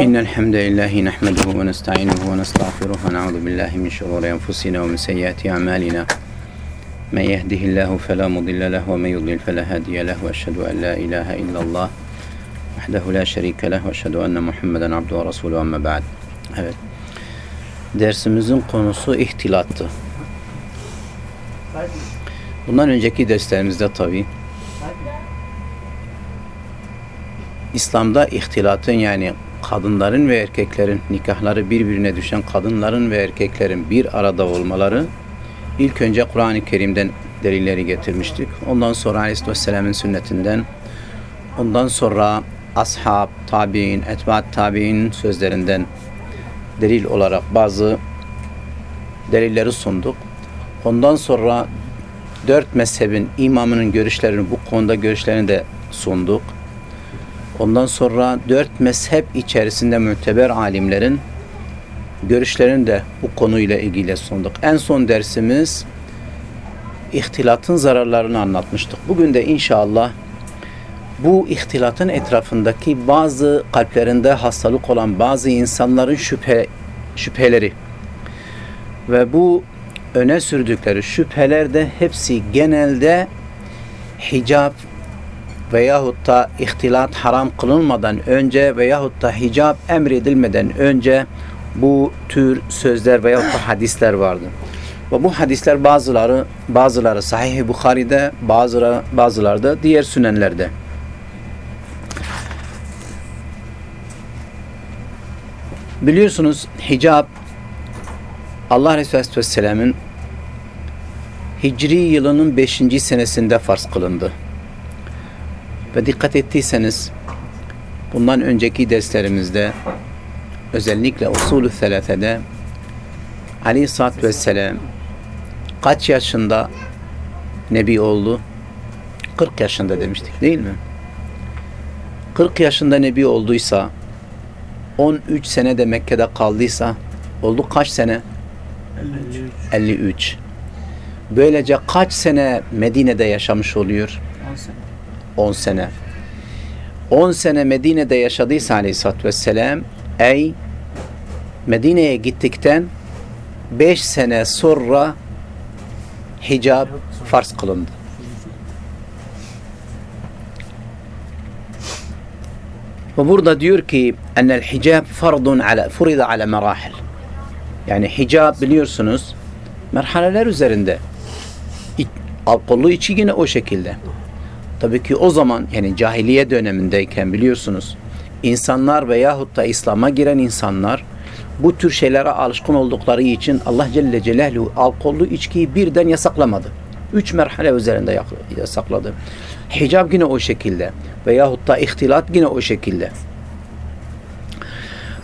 إن الحمد لله نحمده ونستعينه ونستغفره ونعوذ بالله من شرور أنفسنا ومن سيئات أعمالنا من يهده الله فلا مضل له ومن يضلل فلا هادي له وأشهد أن لا إله إلا الله وحده لا شريك له وأشهد أن محمدا عبده ورسوله أما بعد Evet. Dersimizin konusu ihtilattı. Bundan önceki derslerimizde tabi İslam'da ihtilatın yani kadınların ve erkeklerin nikahları birbirine düşen kadınların ve erkeklerin bir arada olmaları ilk önce Kur'an-ı Kerim'den delilleri getirmiştik. Ondan sonra Aleyhisselam'ın sünnetinden ondan sonra ashab, tabi'in, etbaat tabi'in sözlerinden delil olarak bazı delilleri sunduk. Ondan sonra dört mezhebin imamının görüşlerini bu konuda görüşlerini de sunduk. Ondan sonra dört mezhep içerisinde müteber alimlerin görüşlerini de bu konuyla ilgili sunduk. En son dersimiz ihtilatın zararlarını anlatmıştık. Bugün de inşallah bu ihtilatın etrafındaki bazı kalplerinde hastalık olan bazı insanların şüphe şüpheleri ve bu öne sürdükleri şüpheler de hepsi genelde hicab veyahut da ihtilat haram kılınmadan önce veyahut da hicab emredilmeden önce bu tür sözler veyahut da hadisler vardı. Ve bu hadisler bazıları bazıları Sahih-i Bukhari'de, bazıları bazıları da diğer sünenlerde. Biliyorsunuz hicab Allah Resulü Aleyhisselam'ın Hicri yılının 5. senesinde farz kılındı. Ve dikkat ettiyseniz bundan önceki derslerimizde özellikle usulü selefede Aleyhisselatü Vesselam kaç yaşında Nebi oldu? 40 yaşında demiştik değil mi? 40 yaşında Nebi olduysa 13 sene de Mekke'de kaldıysa oldu kaç sene? 53. 53. Böylece kaç sene Medine'de yaşamış oluyor? 10 sene. 10 sene. 10 sene Medine'de yaşadıysa aleyhissalatü vesselam ey Medine'ye gittikten 5 sene sonra hicab farz kılındı. Ve burada diyor ki enel hicab fardun ala furida ala marahil. Yani hicab biliyorsunuz merhaleler üzerinde. Alkollü içi yine o şekilde. Tabii ki o zaman yani cahiliye dönemindeyken biliyorsunuz insanlar veyahut da İslam'a giren insanlar bu tür şeylere alışkın oldukları için Allah Celle Celaluhu alkollü içkiyi birden yasaklamadı. Üç merhale üzerinde yak- yasakladı. Hicab yine o şekilde veyahut da ihtilat yine o şekilde.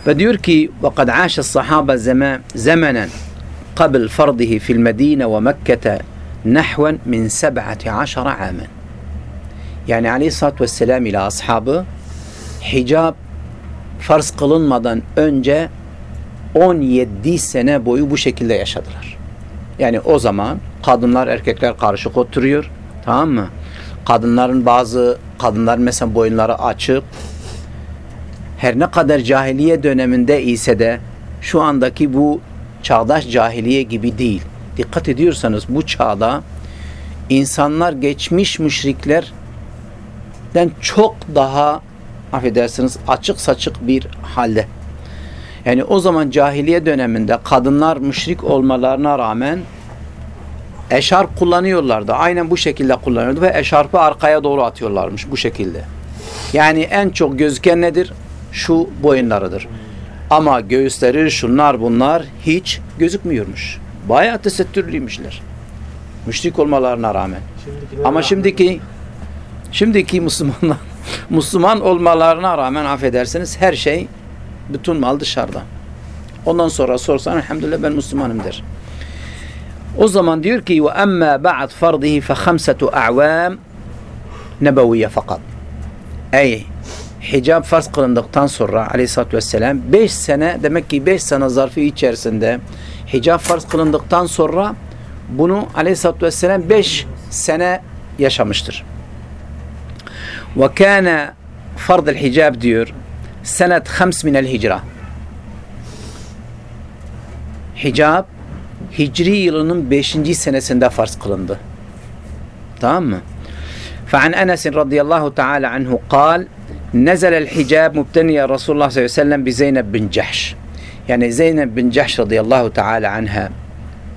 Ve diyor ki وَقَدْ عَاشَ الصَّحَابَ زَمَا- زَمَنًا قبل فرضه في المدينة ومكة نحوا من سبعة عشر عاما yani aleyhissalatü vesselam ile ashabı hicab farz kılınmadan önce 17 sene boyu bu şekilde yaşadılar. Yani o zaman kadınlar erkekler karışık oturuyor. Tamam mı? Kadınların bazı kadınlar mesela boyunları açık. Her ne kadar cahiliye döneminde ise de şu andaki bu çağdaş cahiliye gibi değil. Dikkat ediyorsanız bu çağda insanlar geçmiş müşrikler den çok daha affedersiniz açık saçık bir halde. Yani o zaman cahiliye döneminde kadınlar müşrik olmalarına rağmen eşarp kullanıyorlardı. Aynen bu şekilde kullanıyordu ve eşarpı arkaya doğru atıyorlarmış bu şekilde. Yani en çok gözüken nedir? Şu boyunlarıdır. Ama göğüsleri şunlar bunlar hiç gözükmüyormuş. Bayağı tesettürlüymüşler. Müşrik olmalarına rağmen. Ama şimdiki Şimdiki Müslümanlar Müslüman olmalarına rağmen affedersiniz her şey bütün mal dışarıda. Ondan sonra sorsan elhamdülillah ben Müslümanım der. O zaman diyor ki ve emma ba'd fardihi fe khamsatu a'vam nebeviye fakat. Ey hicab farz kılındıktan sonra aleyhissalatü vesselam 5 sene demek ki 5 sene zarfı içerisinde hicab farz kılındıktan sonra bunu aleyhissalatü vesselam 5 sene yaşamıştır. وكان farz-ı hicab diyor. Senet 5 minel hicra. Hicab Hicri yılının 5. senesinde farz kılındı. Tamam mı? فعن أنس رضي الله تعالى عنه قال نزل الحجاب مبتنيا رسول الله صلى الله عليه وسلم بزينب بن جحش yani Zeynep bin Cahş radıyallahu teala anha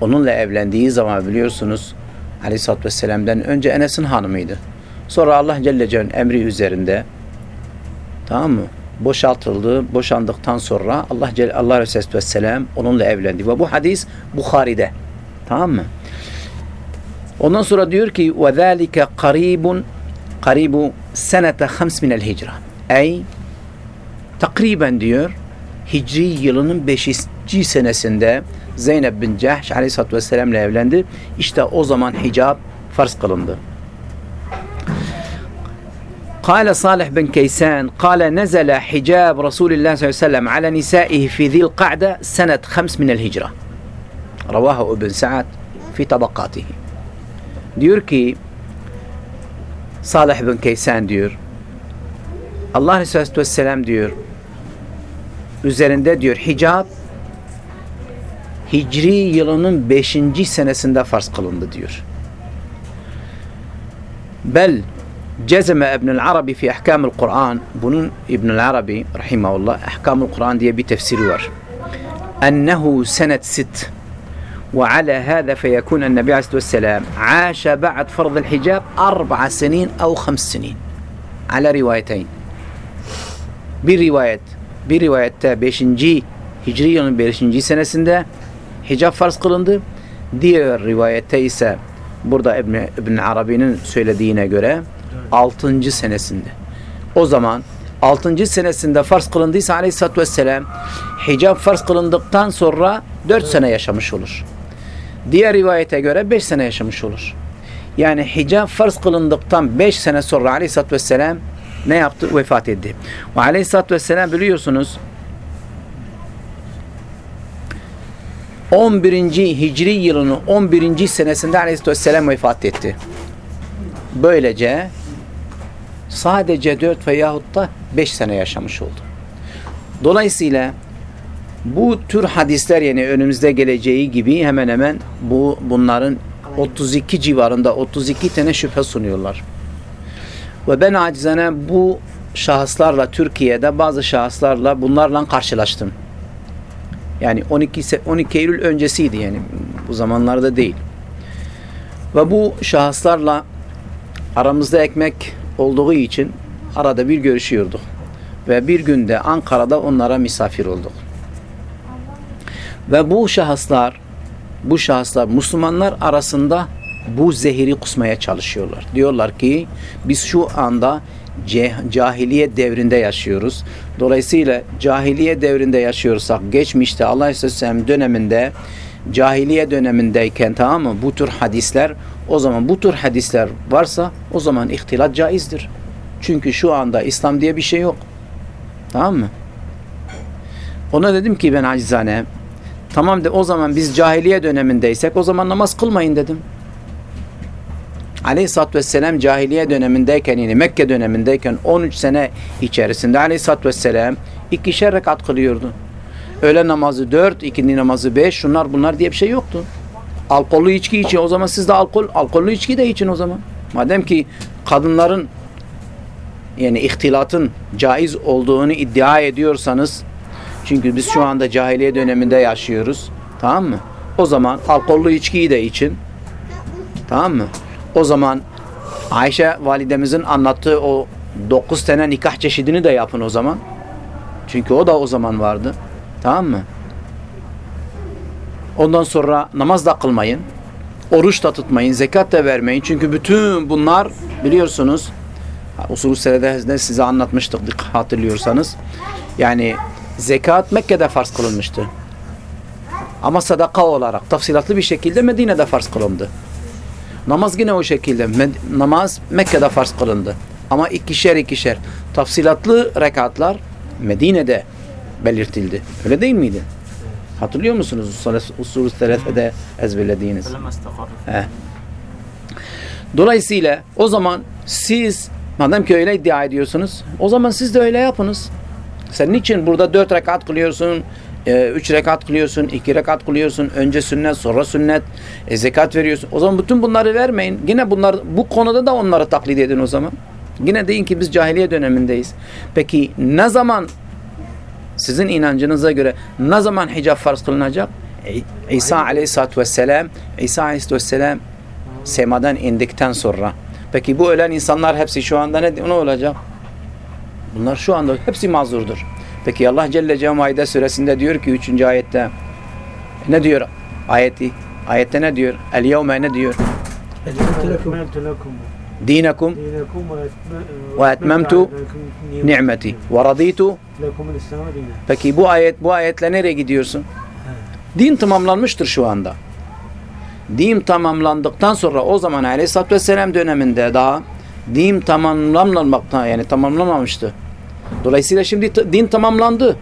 onunla evlendiği zaman biliyorsunuz aleyhissalatü vesselam'dan önce Enes'in hanımıydı. Sonra Allah Celle Celle'nin emri üzerinde tamam mı? Boşaltıldı. Boşandıktan sonra Allah Celle Allah Resulü Vesselam onunla evlendi. Ve bu hadis Bukhari'de. Tamam mı? Ondan sonra diyor ki وَذَٰلِكَ قَرِيبٌ قَرِيبُ senete 5 minel hicra. Ey takriben diyor Hicri yılının 5. senesinde Zeynep bin Cahş aleyhissalatü vesselam ile evlendi. İşte o zaman hicab farz kılındı. قال صالح بن كيسان قال نزل حجاب رسول الله صلى الله عليه وسلم على نسائه في ذي القعدة سنة خمس من الهجرة رواه ابن سعد في طبقاته diyor ki Salih bin Kaysan diyor Allah Resulü Vesselam diyor üzerinde diyor hicab Hicri yılının 5. senesinde farz kılındı diyor. Bel جزم ابن العربي في أحكام القرآن. بنون ابن العربي رحمه الله أحكام القرآن دي بتفسير ور. أنه سنة ست وعلى هذا فيكون النبي عليه الصلاة والسلام عاش بعد فرض الحجاب أربع سنين أو خمس سنين. على روايتين. برواية برواية بيشنجي هجري بيشنجي سنده حجاب فرض قلند دي روايه تيسا برضه ابن ابن عربي söylediğine göre 6. senesinde. O zaman 6. senesinde farz kılındıysa aleyhissalatü vesselam hicab farz kılındıktan sonra 4 sene yaşamış olur. Diğer rivayete göre 5 sene yaşamış olur. Yani hicab farz kılındıktan 5 sene sonra aleyhissalatü vesselam ne yaptı? Vefat etti. Ve aleyhissalatü vesselam biliyorsunuz 11. Hicri yılının 11. senesinde aleyhissalatü vesselam vefat etti. Böylece sadece 4 veyahut da 5 sene yaşamış oldu. Dolayısıyla bu tür hadisler yani önümüzde geleceği gibi hemen hemen bu bunların 32 civarında 32 tane şüphe sunuyorlar. Ve ben acizane bu şahıslarla Türkiye'de bazı şahıslarla bunlarla karşılaştım. Yani 12 12 Eylül öncesiydi yani bu zamanlarda değil. Ve bu şahıslarla aramızda ekmek olduğu için arada bir görüşüyorduk. Ve bir günde Ankara'da onlara misafir olduk. Ve bu şahıslar bu şahıslar Müslümanlar arasında bu zehiri kusmaya çalışıyorlar. Diyorlar ki biz şu anda cahiliye devrinde yaşıyoruz. Dolayısıyla cahiliye devrinde yaşıyorsak geçmişte Allah Aleyhisselam döneminde cahiliye dönemindeyken tamam mı bu tür hadisler o zaman bu tür hadisler varsa o zaman ihtilat caizdir. Çünkü şu anda İslam diye bir şey yok. Tamam mı? Ona dedim ki ben acizane tamam de o zaman biz cahiliye dönemindeysek o zaman namaz kılmayın dedim. Aleyhisselatü Vesselam cahiliye dönemindeyken yani Mekke dönemindeyken 13 sene içerisinde Aleyhisselatü Vesselam ikişer rekat kılıyordu. Öğle namazı 4, ikindi namazı 5, şunlar bunlar diye bir şey yoktu. Alkollü içki için o zaman siz de alkol, alkollü içki de için o zaman. Madem ki kadınların yani ihtilatın caiz olduğunu iddia ediyorsanız çünkü biz şu anda cahiliye döneminde yaşıyoruz. Tamam mı? O zaman alkollü içkiyi de için. Tamam mı? O zaman Ayşe validemizin anlattığı o dokuz tane nikah çeşidini de yapın o zaman. Çünkü o da o zaman vardı. Tamam mı? Ondan sonra namaz da kılmayın. Oruç da tutmayın. Zekat da vermeyin. Çünkü bütün bunlar biliyorsunuz usulü senede size anlatmıştık hatırlıyorsanız. Yani zekat Mekke'de farz kılınmıştı. Ama sadaka olarak tafsilatlı bir şekilde Medine'de farz kılındı. Namaz yine o şekilde. Med namaz Mekke'de farz kılındı. Ama ikişer ikişer tafsilatlı rekatlar Medine'de belirtildi. Öyle değil miydi? Hatırlıyor musunuz usulü selefede ezberlediğiniz? He. Dolayısıyla o zaman siz Madem ki öyle iddia ediyorsunuz, o zaman siz de öyle yapınız. Sen niçin burada dört rekat kılıyorsun, e, üç rekat kılıyorsun, iki rekat kılıyorsun, önce sünnet, sonra sünnet, e, zekat veriyorsun. O zaman bütün bunları vermeyin. Yine bunlar, bu konuda da onları taklit edin o zaman. Yine deyin ki biz cahiliye dönemindeyiz. Peki ne zaman sizin inancınıza göre ne zaman hicab farz kılınacak? E, İsa aleyhissalatü vesselam İsa aleyhissalatü vesselam semadan indikten sonra. Peki bu ölen insanlar hepsi şu anda ne, ne olacak? Bunlar şu anda hepsi mazurdur. Peki Allah Celle Cemaide suresinde diyor ki 3. ayette ne diyor ayeti? Ayette ne diyor? El yevme ne diyor? Dinakum ve etmemtu ni'meti ve raditu Peki bu ayet bu ayetle nereye gidiyorsun? Din tamamlanmıştır şu anda. Din tamamlandıktan sonra o zaman Aleyhisselatü Vesselam döneminde daha din tamamlanmamakta yani tamamlanmamıştı. Dolayısıyla şimdi din tamamlandı.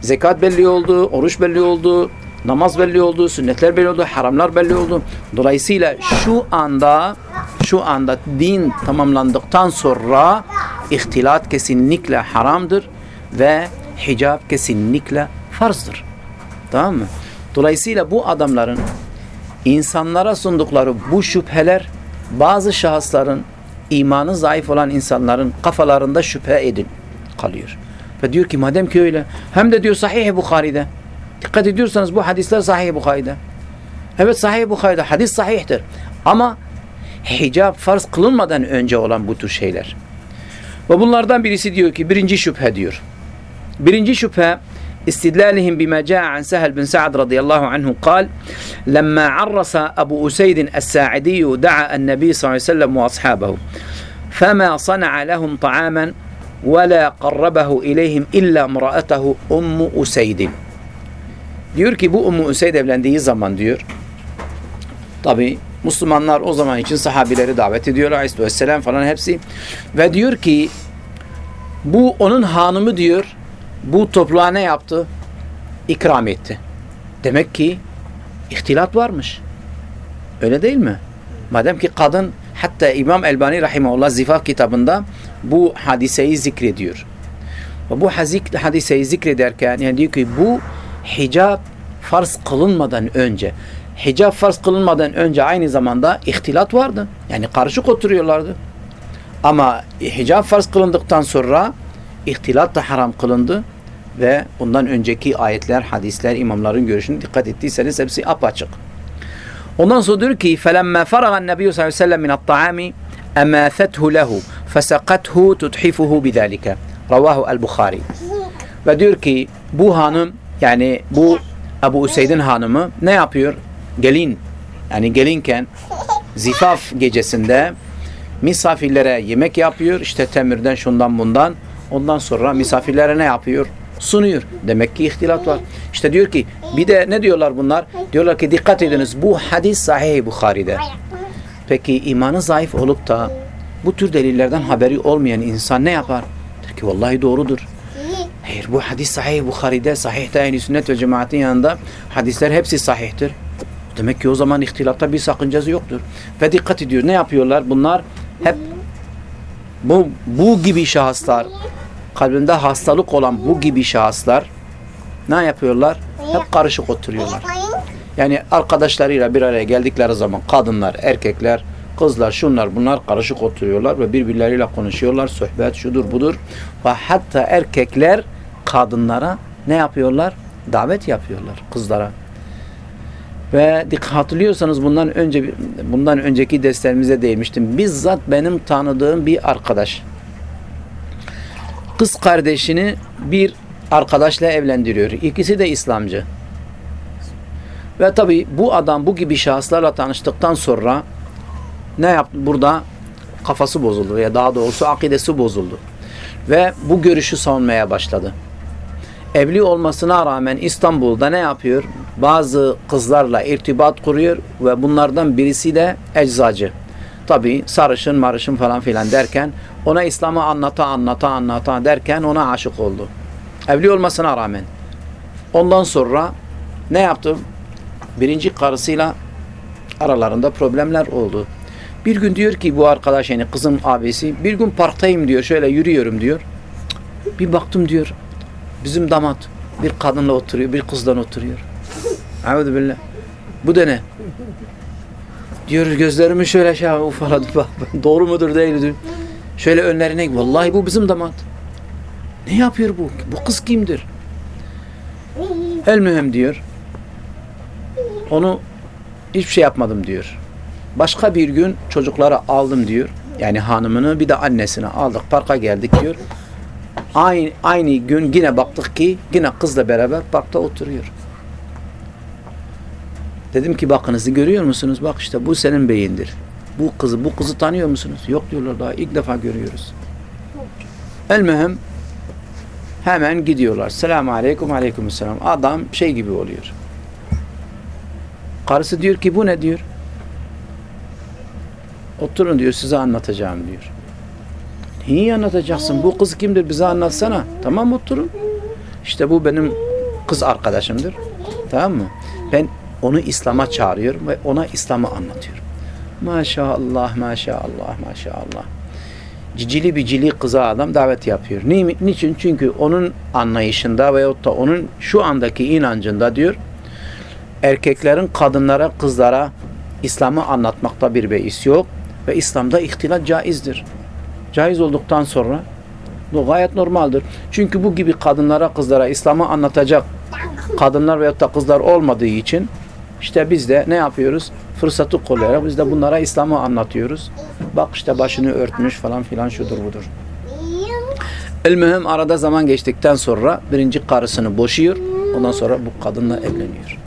Zekat belli oldu, oruç belli oldu, namaz belli oldu, sünnetler belli oldu, haramlar belli oldu. Dolayısıyla şu anda şu anda din tamamlandıktan sonra ihtilat kesinlikle haramdır ve hicab kesinlikle farzdır. Tamam mı? Dolayısıyla bu adamların insanlara sundukları bu şüpheler bazı şahısların imanı zayıf olan insanların kafalarında şüphe edin kalıyor. Ve diyor ki madem ki öyle hem de diyor Sahih-i Bukhari'de dikkat ediyorsanız bu hadisler Sahih-i Bukhari'de. Evet Sahih-i Bukhari'de hadis sahihtir. Ama hicab farz kılınmadan önce olan bu tür şeyler. Ve bunlardan birisi diyor ki birinci şüphe diyor. Birinci şüphe استدلالهم بما جاء عن سهل بن سعد رضي الله عنه قال لما عرس أبو أسيد الساعدي دعا النبي صلى الله عليه وسلم وأصحابه فما صنع لهم طعاما ولا قربه إليهم إلا امرأته أم أسيد diyor ki bu Ummu Üseyd evlendiği zaman diyor tabi Müslümanlar o zaman için sahabileri davet ediyorlar Aleyhisselam falan hepsi ve diyor ki bu onun hanımı diyor bu topluluğa ne yaptı? İkram etti. Demek ki ihtilat varmış. Öyle değil mi? Madem ki kadın hatta İmam Elbani Rahimahullah Zifaf kitabında bu hadiseyi zikrediyor. Ve bu hadiseyi zikrederken yani diyor ki bu hicab farz kılınmadan önce hicab farz kılınmadan önce aynı zamanda ihtilat vardı. Yani karışık oturuyorlardı. Ama hicab farz kılındıktan sonra ihtilat da haram kılındı ve ondan önceki ayetler, hadisler, imamların görüşüne dikkat ettiyseniz hepsi apaçık. Ondan sonra diyor ki فَلَمَّا فَرَغَ النَّبِيُّ sallallahu aleyhi ve sellem مِنَ الطَّعَامِ أَمَاثَتْهُ لَهُ فَسَقَتْهُ تُتْحِفُهُ بِذَٰلِكَ Ravahu el-Bukhari. Ve diyor ki bu hanım yani bu Ebu Üseyd'in hanımı ne yapıyor? Gelin yani gelinken zifaf gecesinde misafirlere yemek yapıyor. İşte temirden şundan bundan. Ondan sonra misafirlere ne yapıyor? Sunuyor. Demek ki ihtilat var. İşte diyor ki bir de ne diyorlar bunlar? Diyorlar ki dikkat ediniz bu hadis sahih Bukhari'de. Peki imanı zayıf olup da bu tür delillerden haberi olmayan insan ne yapar? Der ki vallahi doğrudur. Hayır bu hadis sahih Bukhari'de, sahih ehli sünnet ve cemaatin yanında hadisler hepsi sahihtir. Demek ki o zaman ihtilatta bir sakıncası yoktur. Ve dikkat ediyor. Ne yapıyorlar? Bunlar hep bu, bu gibi şahıslar kalbinde hastalık olan bu gibi şahıslar ne yapıyorlar? Hep karışık oturuyorlar. Yani arkadaşlarıyla bir araya geldikleri zaman kadınlar, erkekler, kızlar, şunlar bunlar karışık oturuyorlar ve birbirleriyle konuşuyorlar. Sohbet şudur budur. Ve hatta erkekler kadınlara ne yapıyorlar? Davet yapıyorlar kızlara. Ve hatırlıyorsanız bundan önce bundan önceki derslerimizde değinmiştim. Bizzat benim tanıdığım bir arkadaş kız kardeşini bir arkadaşla evlendiriyor. İkisi de İslamcı. Ve tabi bu adam bu gibi şahıslarla tanıştıktan sonra ne yaptı? Burada kafası bozuldu ya daha doğrusu akidesi bozuldu. Ve bu görüşü savunmaya başladı. Evli olmasına rağmen İstanbul'da ne yapıyor? Bazı kızlarla irtibat kuruyor ve bunlardan birisi de eczacı. Tabi sarışın marışın falan filan derken ona İslam'ı anlata anlata anlata derken ona aşık oldu. Evli olmasına rağmen. Ondan sonra ne yaptı? Birinci karısıyla aralarında problemler oldu. Bir gün diyor ki bu arkadaş yani kızım abisi bir gün parktayım diyor şöyle yürüyorum diyor. Bir baktım diyor bizim damat bir kadınla oturuyor bir kızla oturuyor. Euzu billah. Bu da ne? Diyor gözlerimi şöyle şey ufaladı doğru mudur değil mi? Şöyle önlerine vallahi bu bizim damat. Ne yapıyor bu? Bu kız kimdir? El mühim diyor. Onu hiçbir şey yapmadım diyor. Başka bir gün çocukları aldım diyor. Yani hanımını bir de annesini aldık parka geldik diyor. Aynı, aynı gün yine baktık ki yine kızla beraber parkta oturuyor. Dedim ki bakınızı görüyor musunuz? Bak işte bu senin beyindir. Bu kızı, bu kızı tanıyor musunuz? Yok diyorlar daha ilk defa görüyoruz. El mühim hemen gidiyorlar. Selamun aleyküm aleyküm selam. Adam şey gibi oluyor. Karısı diyor ki bu ne diyor. Oturun diyor size anlatacağım diyor. Niye anlatacaksın? Bu kız kimdir bize anlatsana. Tamam oturun. İşte bu benim kız arkadaşımdır. Tamam mı? Ben onu İslam'a çağırıyorum ve ona İslam'ı anlatıyorum. Maşallah, maşallah, maşallah. Cicili bicili kıza adam davet yapıyor. Ni- Niçin? Çünkü onun anlayışında veyahut da onun şu andaki inancında diyor erkeklerin kadınlara, kızlara İslam'ı anlatmakta bir beis yok ve İslam'da ihtilat caizdir. Caiz olduktan sonra bu gayet normaldir. Çünkü bu gibi kadınlara, kızlara İslam'ı anlatacak kadınlar veyahut da kızlar olmadığı için işte biz de ne yapıyoruz? Fırsatı kollayarak biz de bunlara İslam'ı anlatıyoruz. Bak işte başını örtmüş falan filan şudur budur. El arada zaman geçtikten sonra birinci karısını boşuyor. Ondan sonra bu kadınla evleniyor.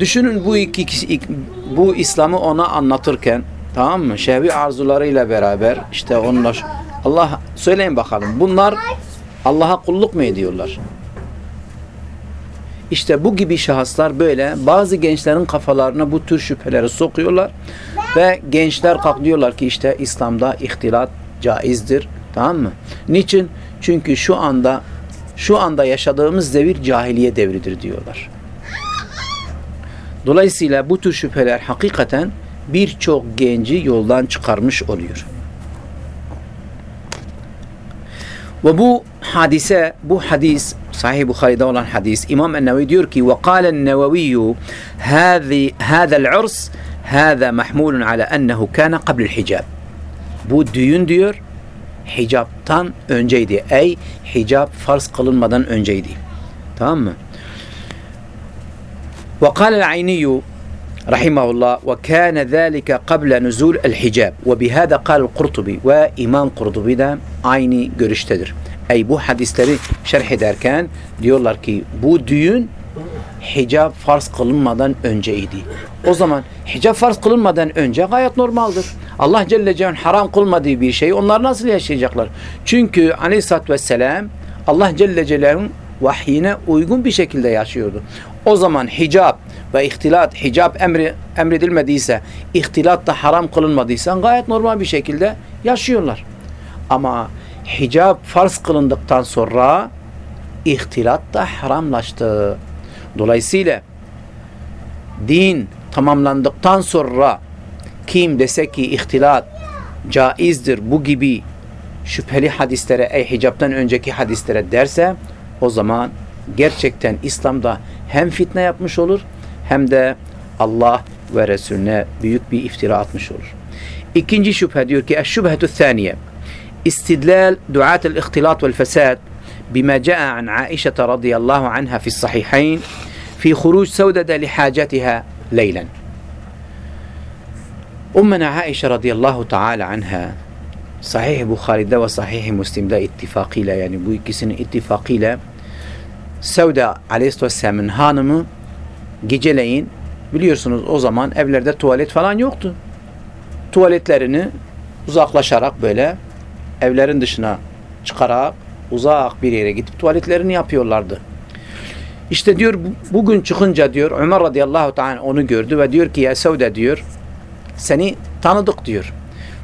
Düşünün bu iki kişi bu İslam'ı ona anlatırken tamam mı? Şehvi arzularıyla beraber işte onunla Allah söyleyin bakalım. Bunlar Allah'a kulluk mu ediyorlar? İşte bu gibi şahıslar böyle bazı gençlerin kafalarına bu tür şüpheleri sokuyorlar ve gençler kalkıyorlar ki işte İslam'da ihtilat caizdir. Tamam mı? Niçin? Çünkü şu anda şu anda yaşadığımız devir cahiliye devridir diyorlar. Dolayısıyla bu tür şüpheler hakikaten birçok genci yoldan çıkarmış oluyor. وبو حادثة بو حديث صحيح بخاري دولا حديث. إمام النووي ديوركي وقال النووي هذا العرس هذا محمول على أنه كان قبل الحجاب. بو ديون ديور حجاب تان أنجيدي أي حجاب فرس قلن مدن أنجيدي تمام؟ وقال العيني رحمه الله وكان ذلك قبل نزول الحجاب وبهذا قال القرطبي وإمام قرطبي de aynı görüştedir. Ey bu hadisleri şerh ederken diyorlar ki bu düğün hicab farz kılınmadan önceydi. O zaman hicab farz kılınmadan önce gayet normaldir. Allah Celle Celaluhu haram kılmadığı bir şeyi onlar nasıl yaşayacaklar? Çünkü Aleyhisselatü Vesselam Allah Celle Celaluhu'nun vahyine uygun bir şekilde yaşıyordu. O zaman hicab ve ihtilat, hicab emri emredilmediyse, ihtilat da haram kılınmadıysa gayet normal bir şekilde yaşıyorlar. Ama hicab farz kılındıktan sonra ihtilat da haramlaştı. Dolayısıyla din tamamlandıktan sonra kim dese ki ihtilat caizdir bu gibi şüpheli hadislere ey hicaptan önceki hadislere derse o zaman gerçekten İslam'da hem fitne yapmış olur hem de Allah ve Resulüne büyük bir iftira atmış olur. İkinci şüphe diyor ki eşşübhetü thaniye istidlal duat el-ihtilat vel-fesad بما جاء عن عائشة رضي الله عنها في الصحيحين في خروج سودة لحاجتها ليلا أمنا عائشة رضي الله تعالى عنها Sahih Bukhari'de ve Sahih Müslim'de ittifakıyla yani bu ikisinin ittifakıyla Sevda Aleyhisselam'ın hanımı geceleyin biliyorsunuz o zaman evlerde tuvalet falan yoktu. Tuvaletlerini uzaklaşarak böyle evlerin dışına çıkarak uzak bir yere gidip tuvaletlerini yapıyorlardı. İşte diyor bugün çıkınca diyor Ömer radıyallahu ta'ala onu gördü ve diyor ki ya Sevda diyor seni tanıdık diyor.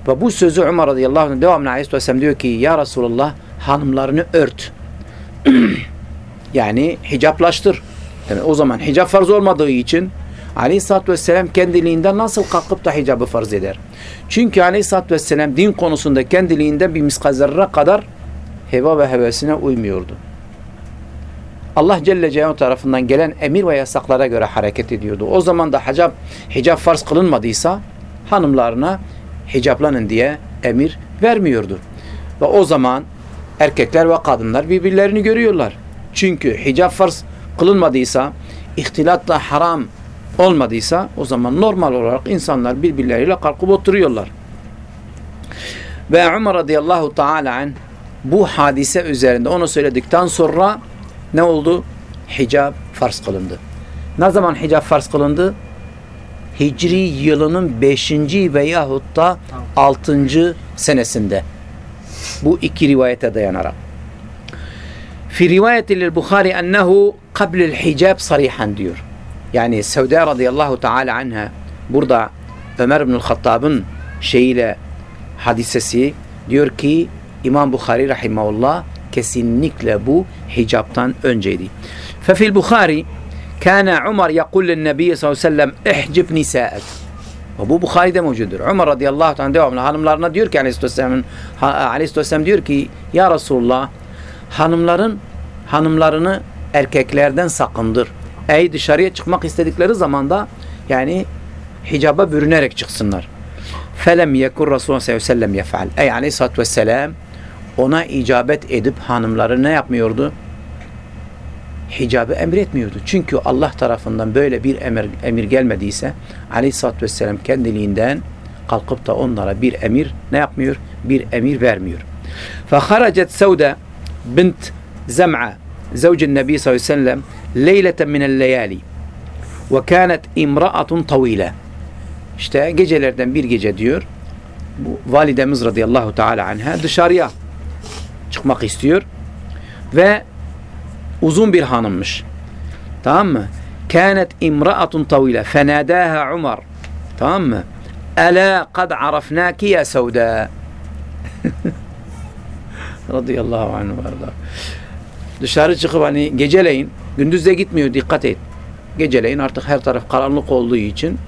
Ve bu sözü Ömer radıyallahu anh devamlı aleyhisselam diyor ki ya Resulallah hanımlarını ört. yani hicaplaştır. Yani o zaman hicap farz olmadığı için Aleyhisselatü Vesselam kendiliğinden nasıl kalkıp da hicabı farz eder? Çünkü Aleyhisselatü Vesselam din konusunda kendiliğinden bir miskazerre kadar heva ve hevesine uymuyordu. Allah Celle Celaluhu tarafından gelen emir ve yasaklara göre hareket ediyordu. O zaman da hicab, hicab farz kılınmadıysa hanımlarına hicaplanın diye emir vermiyordu. Ve o zaman erkekler ve kadınlar birbirlerini görüyorlar. Çünkü hicab farz kılınmadıysa, ihtilat da haram olmadıysa o zaman normal olarak insanlar birbirleriyle kalkıp oturuyorlar. Ve Ömer radıyallahu teala an bu hadise üzerinde onu söyledikten sonra ne oldu? Hicab farz kılındı. Ne zaman hicab farz kılındı? Hicri yılının 5. veyahut da 6. senesinde. Bu iki rivayete dayanarak. Fi rivayeti lil Bukhari ennehu qablil hicab sarihan diyor. Yani Sevda radıyallahu teala anha burada Ömer bin Hattab'ın şeyiyle hadisesi diyor ki İmam Bukhari rahimahullah kesinlikle bu hicaptan önceydi. Fefil Bukhari kana Umar yakul Nebi sallallahu aleyhi ve sellem ihcib nisa'ek. Ve bu Bukhari'de mevcuttur. Umar radıyallahu anh devamlı hanımlarına diyor ki aleyhisselam, aleyhisselam diyor ki ya Resulullah hanımların hanımlarını erkeklerden sakındır. Ey dışarıya çıkmak istedikleri zaman da yani hicaba bürünerek çıksınlar. Felem yekun Resulullah sallallahu aleyhi ve sellem yefal. Ey aleyhissalatü vesselam ona icabet edip hanımları ne yapmıyordu? Hicabı emretmiyordu. Çünkü Allah tarafından böyle bir emir, emir gelmediyse aleyhissalatü vesselam kendiliğinden kalkıp da onlara bir emir ne yapmıyor? Bir emir vermiyor. Faharacet Sevde بنت زمعة زوج النبي صلى الله عليه وسلم ليلة من الليالي وكانت امرأة طويلة işte gecelerden bir gece diyor bu validemiz radıyallahu teala anha dışarıya çıkmak istiyor ve uzun bir hanımmış. Tamam mı? Kânet imra'atun tavile fenâdâha Umar. Tamam mı? Ela kad arafnâki ya sevdâ. radıyallahu anhu varda. Dışarı çıkıp hani geceleyin gündüz de gitmiyor dikkat et. Geceleyin artık her taraf karanlık olduğu için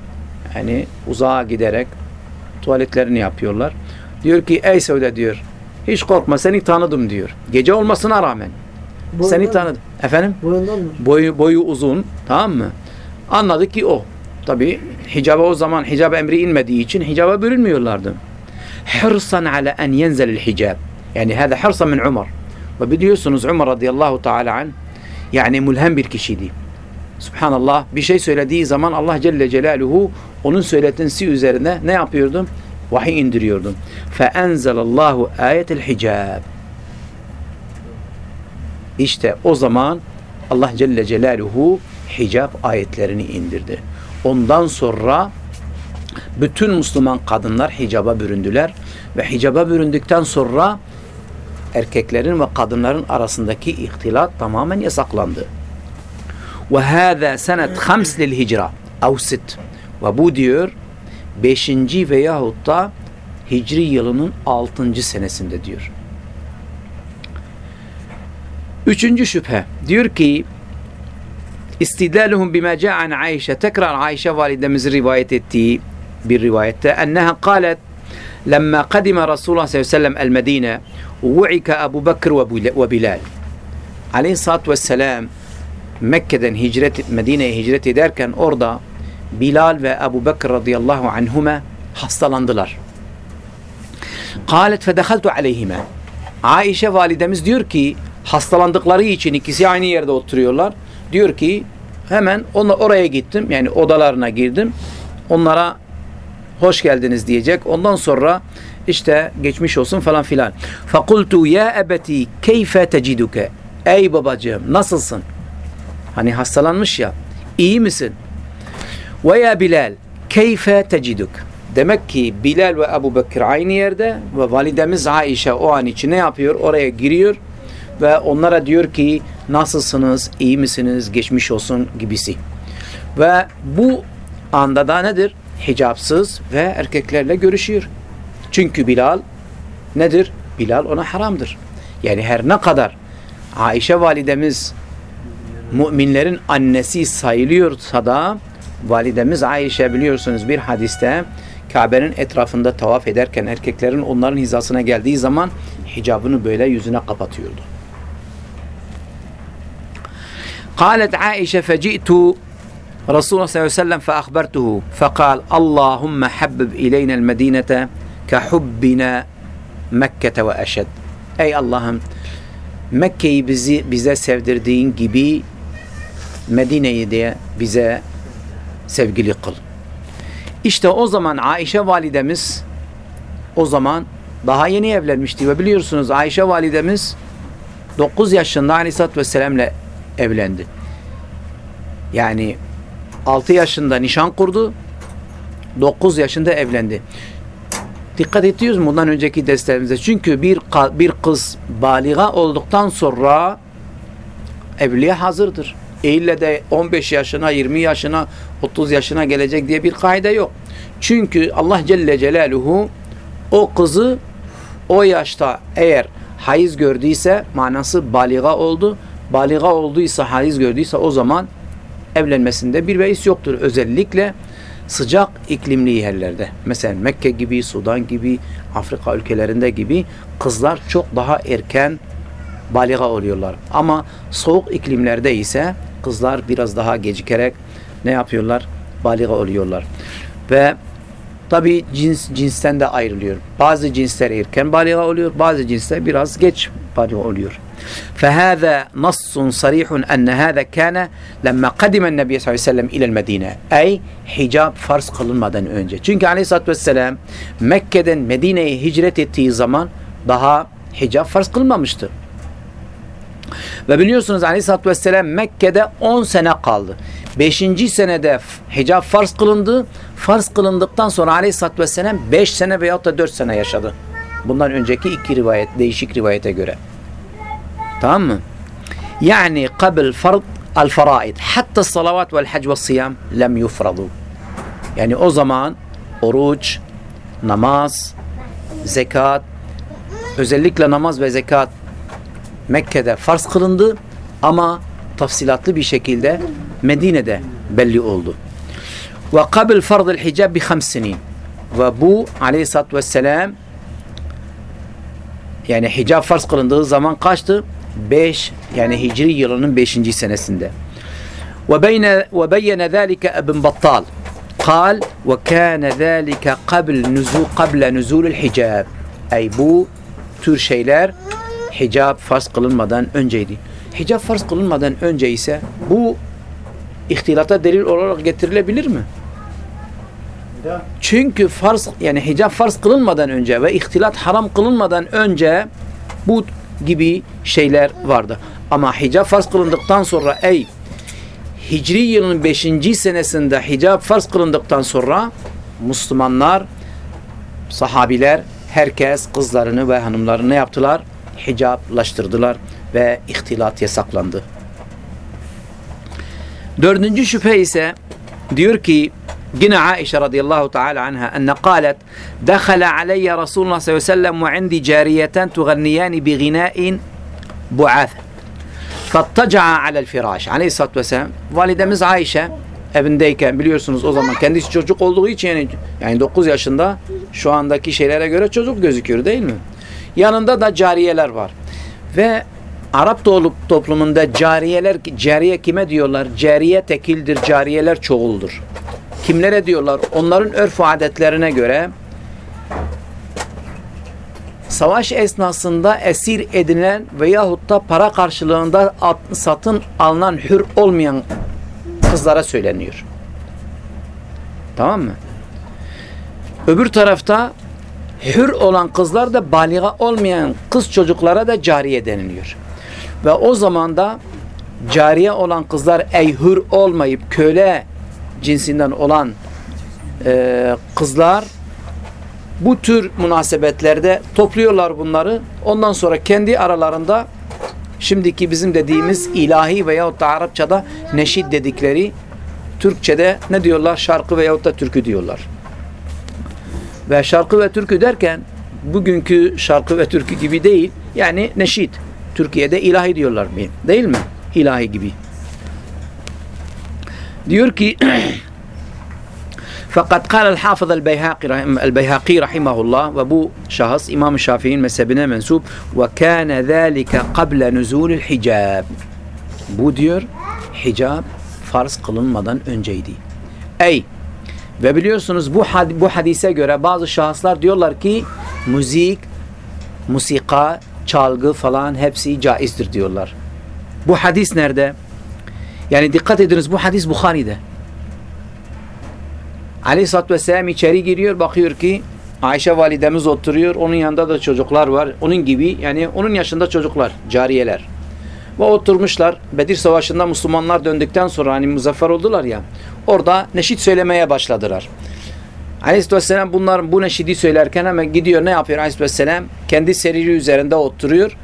hani uzağa giderek tuvaletlerini yapıyorlar. Diyor ki ey Sevda diyor hiç korkma seni tanıdım diyor. Gece olmasına rağmen. Boyundan seni tanıdım. Efendim? Boyundan mı? Boyu, boyu uzun. Tamam mı? Anladık ki o. Tabi hicaba o zaman hicab emri inmediği için hicaba bürünmüyorlardı. Hırsan ala en yenzelil hicab. Yani hâzâ hırsan min Umar. Ve biliyorsunuz Umar radıyallahu teala an yani mulhem bir kişiydi. Subhanallah bir şey söylediği zaman Allah Celle Celaluhu onun söyletisi üzerine ne yapıyordu? Vahiy indiriyordu. فَاَنْزَلَ اللّٰهُ آيَةِ الْحِجَابِ İşte o zaman Allah Celle Celaluhu hicab ayetlerini indirdi. Ondan sonra bütün Müslüman kadınlar hicaba büründüler ve hicaba büründükten sonra erkeklerin ve kadınların arasındaki ihtilat tamamen yasaklandı. Ve hâzâ senet hams lil hicra ev sit. Ve bu diyor 5. veyahut da Hicri yılının 6. senesinde diyor. Üçüncü şüphe. Diyor ki İstidlaluhum bima ca'an Ayşe tekrar Ayşe validemizin rivayet ettiği bir rivayette enneha kalet لما قدم رسول الله صلى الله عليه وسلم المدينة وعك أبو بكر وبلال Aleyhisselatü Vesselam Mekke'den hicret, Medine'ye hicret ederken orada Bilal ve Ebu Bekir radıyallahu anhuma hastalandılar. Kalet fedehaltu aleyhime. Aişe validemiz diyor ki hastalandıkları için ikisi aynı yerde oturuyorlar. Diyor ki hemen ona oraya gittim. Yani odalarına girdim. Onlara hoş geldiniz diyecek. Ondan sonra işte geçmiş olsun falan filan. Fakultu ya ebeti keyfe teciduke. Ey babacığım nasılsın? Hani hastalanmış ya. İyi misin? Ve ya Bilal keyfe teciduk. Demek ki Bilal ve Ebu Bekir aynı yerde ve validemiz Aişe o an için ne yapıyor? Oraya giriyor ve onlara diyor ki nasılsınız, iyi misiniz, geçmiş olsun gibisi. Ve bu anda da nedir? Hicapsız ve erkeklerle görüşüyor. Çünkü Bilal nedir? Bilal ona haramdır. Yani her ne kadar Aişe validemiz müminlerin annesi sayılıyorsa da validemiz Ayşe biliyorsunuz bir hadiste Kabe'nin etrafında tavaf ederken erkeklerin onların hizasına geldiği zaman hicabını böyle yüzüne kapatıyordu. قالت عائشة فجئت Resulullah sallallahu aleyhi ve sellem feahbertuhu fekal Allahumme habbib ileynel medinete kehubbina Mekke'te ve eşed. Ey Allah'ım Mekke'yi bizi bize sevdirdiğin gibi Medine'yi diye bize sevgili kıl. İşte o zaman Ayşe validemiz o zaman daha yeni evlenmişti ve biliyorsunuz Ayşe validemiz 9 yaşında Aleyhisselatü Vesselam'la evlendi. Yani 6 yaşında nişan kurdu 9 yaşında evlendi. Dikkat ediyoruz mu bundan önceki derslerimizde? Çünkü bir bir kız baliga olduktan sonra evliliğe hazırdır. E ille de 15 yaşına, 20 yaşına, 30 yaşına gelecek diye bir kaide yok. Çünkü Allah Celle Celaluhu o kızı o yaşta eğer haiz gördüyse manası baliga oldu. Baliga olduysa, haiz gördüyse o zaman evlenmesinde bir beis yoktur. Özellikle sıcak iklimli yerlerde mesela Mekke gibi, Sudan gibi, Afrika ülkelerinde gibi kızlar çok daha erken baliga oluyorlar. Ama soğuk iklimlerde ise kızlar biraz daha gecikerek ne yapıyorlar? Baliga oluyorlar. Ve tabi cins cinsten de ayrılıyor. Bazı cinsler erken baliga oluyor, bazı cinsler biraz geç baliga oluyor. فهذا نص صريح أن هذا كان لما قدم النبي صلى الله عليه وسلم إلى المدينة أي hicab farz kılınmadan önce. Çünkü aleyhissalatü vesselam Mekke'den Medine'ye hicret ettiği zaman daha hicab farz kılınmamıştı. Ve biliyorsunuz aleyhissalatü vesselam Mekke'de 10 sene kaldı. 5. senede hicab farz kılındı. Farz kılındıktan sonra aleyhissalatü vesselam 5 sene veyahut da 4 sene yaşadı. Bundan önceki iki rivayet, değişik rivayete göre. Tamam mı? Yani kabl fard el faraid hatta salavat vel hac ve siyam lem yufradu. Yani o zaman oruç, namaz, zekat, özellikle namaz ve zekat Mekke'de farz kılındı ama tafsilatlı bir şekilde Medine'de belli oldu. Ve kabl fard el hicab bi 5 sinin. Ve bu aleyhissalatü vesselam yani hicab farz kılındığı zaman kaçtı? 5 yani Hicri yılının 5. senesinde. وبين وبين ذلك ابن بطال قال وكان ذلك قبل نزول قبل نزول الحجاب أي bu tür şeyler hicab farz kılınmadan önceydi. Hicab farz kılınmadan önce ise bu ihtilata delil olarak getirilebilir mi? Çünkü farz yani hicab farz kılınmadan önce ve ihtilat haram kılınmadan önce bu gibi şeyler vardı. Ama hicab farz kılındıktan sonra ey Hicri yılının 5. senesinde hicab farz kılındıktan sonra Müslümanlar, sahabiler, herkes kızlarını ve hanımlarını ne yaptılar? Hicaplaştırdılar ve ihtilat yasaklandı. Dördüncü şüphe ise diyor ki Yine Aişe radıyallahu teala anha enne kalet Dekhala aleyye Resulullah sallallahu aleyhi ve sellem ve indi cariyeten tuganniyani bi ginain bu'athe. Fattaca'a alel firaş. Aleyhisselatü vesselam. Validemiz Ayşe evindeyken biliyorsunuz o zaman kendisi çocuk olduğu için yani, yani 9 yaşında şu andaki şeylere göre çocuk gözüküyor değil mi? Yanında da cariyeler var. Ve Arap toplumunda cariyeler, cariye kime diyorlar? Cariye tekildir, cariyeler çoğuldur. Kimlere diyorlar? Onların örf adetlerine göre savaş esnasında esir edinilen veyahut da para karşılığında satın alınan hür olmayan kızlara söyleniyor. Tamam mı? Öbür tarafta hür olan kızlar da baliga olmayan kız çocuklara da cariye deniliyor. Ve o zaman da cariye olan kızlar ey hür olmayıp köle cinsinden olan e, kızlar bu tür münasebetlerde topluyorlar bunları. Ondan sonra kendi aralarında şimdiki bizim dediğimiz ilahi veyahut da Arapçada neşid dedikleri Türkçe'de ne diyorlar? Şarkı veyahut da türkü diyorlar. Ve şarkı ve türkü derken bugünkü şarkı ve türkü gibi değil. Yani neşid. Türkiye'de ilahi diyorlar? Değil mi? İlahi gibi. Diyor ki Fakat kâlel hafız el-Beyhaqi rahim- el-Beyhaqi rahimahullah ve bu şahıs İmam Şafii'nin mezhebine mensup ve kâne zâlike kable nuzulil hicab. Bu diyor hicab farz kılınmadan önceydi. Ey ve biliyorsunuz bu had- bu hadise göre bazı şahıslar diyorlar ki müzik, musika, çalgı falan hepsi caizdir diyorlar. Bu hadis nerede? Yani dikkat ediniz bu hadis Bukhari'de. Aleyhisselatü Vesselam içeri giriyor bakıyor ki Ayşe validemiz oturuyor. Onun yanında da çocuklar var. Onun gibi yani onun yaşında çocuklar, cariyeler. Ve oturmuşlar. Bedir Savaşı'nda Müslümanlar döndükten sonra hani muzaffer oldular ya. Orada neşit söylemeye başladılar. Aleyhisselatü Vesselam bunlar bu neşidi söylerken hemen gidiyor ne yapıyor Aleyhisselatü Vesselam? Kendi seriri üzerinde oturuyor.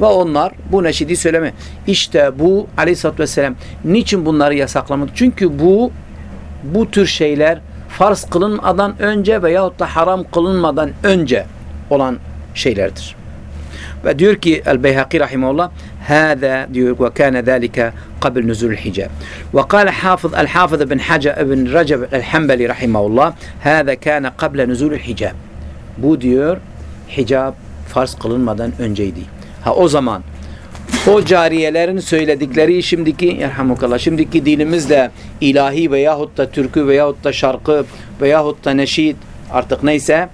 Ve onlar bu neşidi söyleme. İşte bu Aleyhisselatü Vesselam niçin bunları yasaklamadı? Çünkü bu bu tür şeyler farz kılınmadan önce veyahut da haram kılınmadan önce olan şeylerdir. Ve diyor ki El-Beyhaqi rahimahullah هذا diyor ve kana zalika qabl nuzul hicab. Ve قال حافظ الحافظ ابن حجر ابن رجب الحنبلي رحمه الله هذا كان قبل نزول الحجاب. Bu diyor hicab farz kılınmadan önceydi. Ha o zaman o cariyelerin söyledikleri şimdiki yerhamukallah şimdiki dilimizle ilahi veyahut da türkü veyahut da şarkı veyahut da neşid artık neyse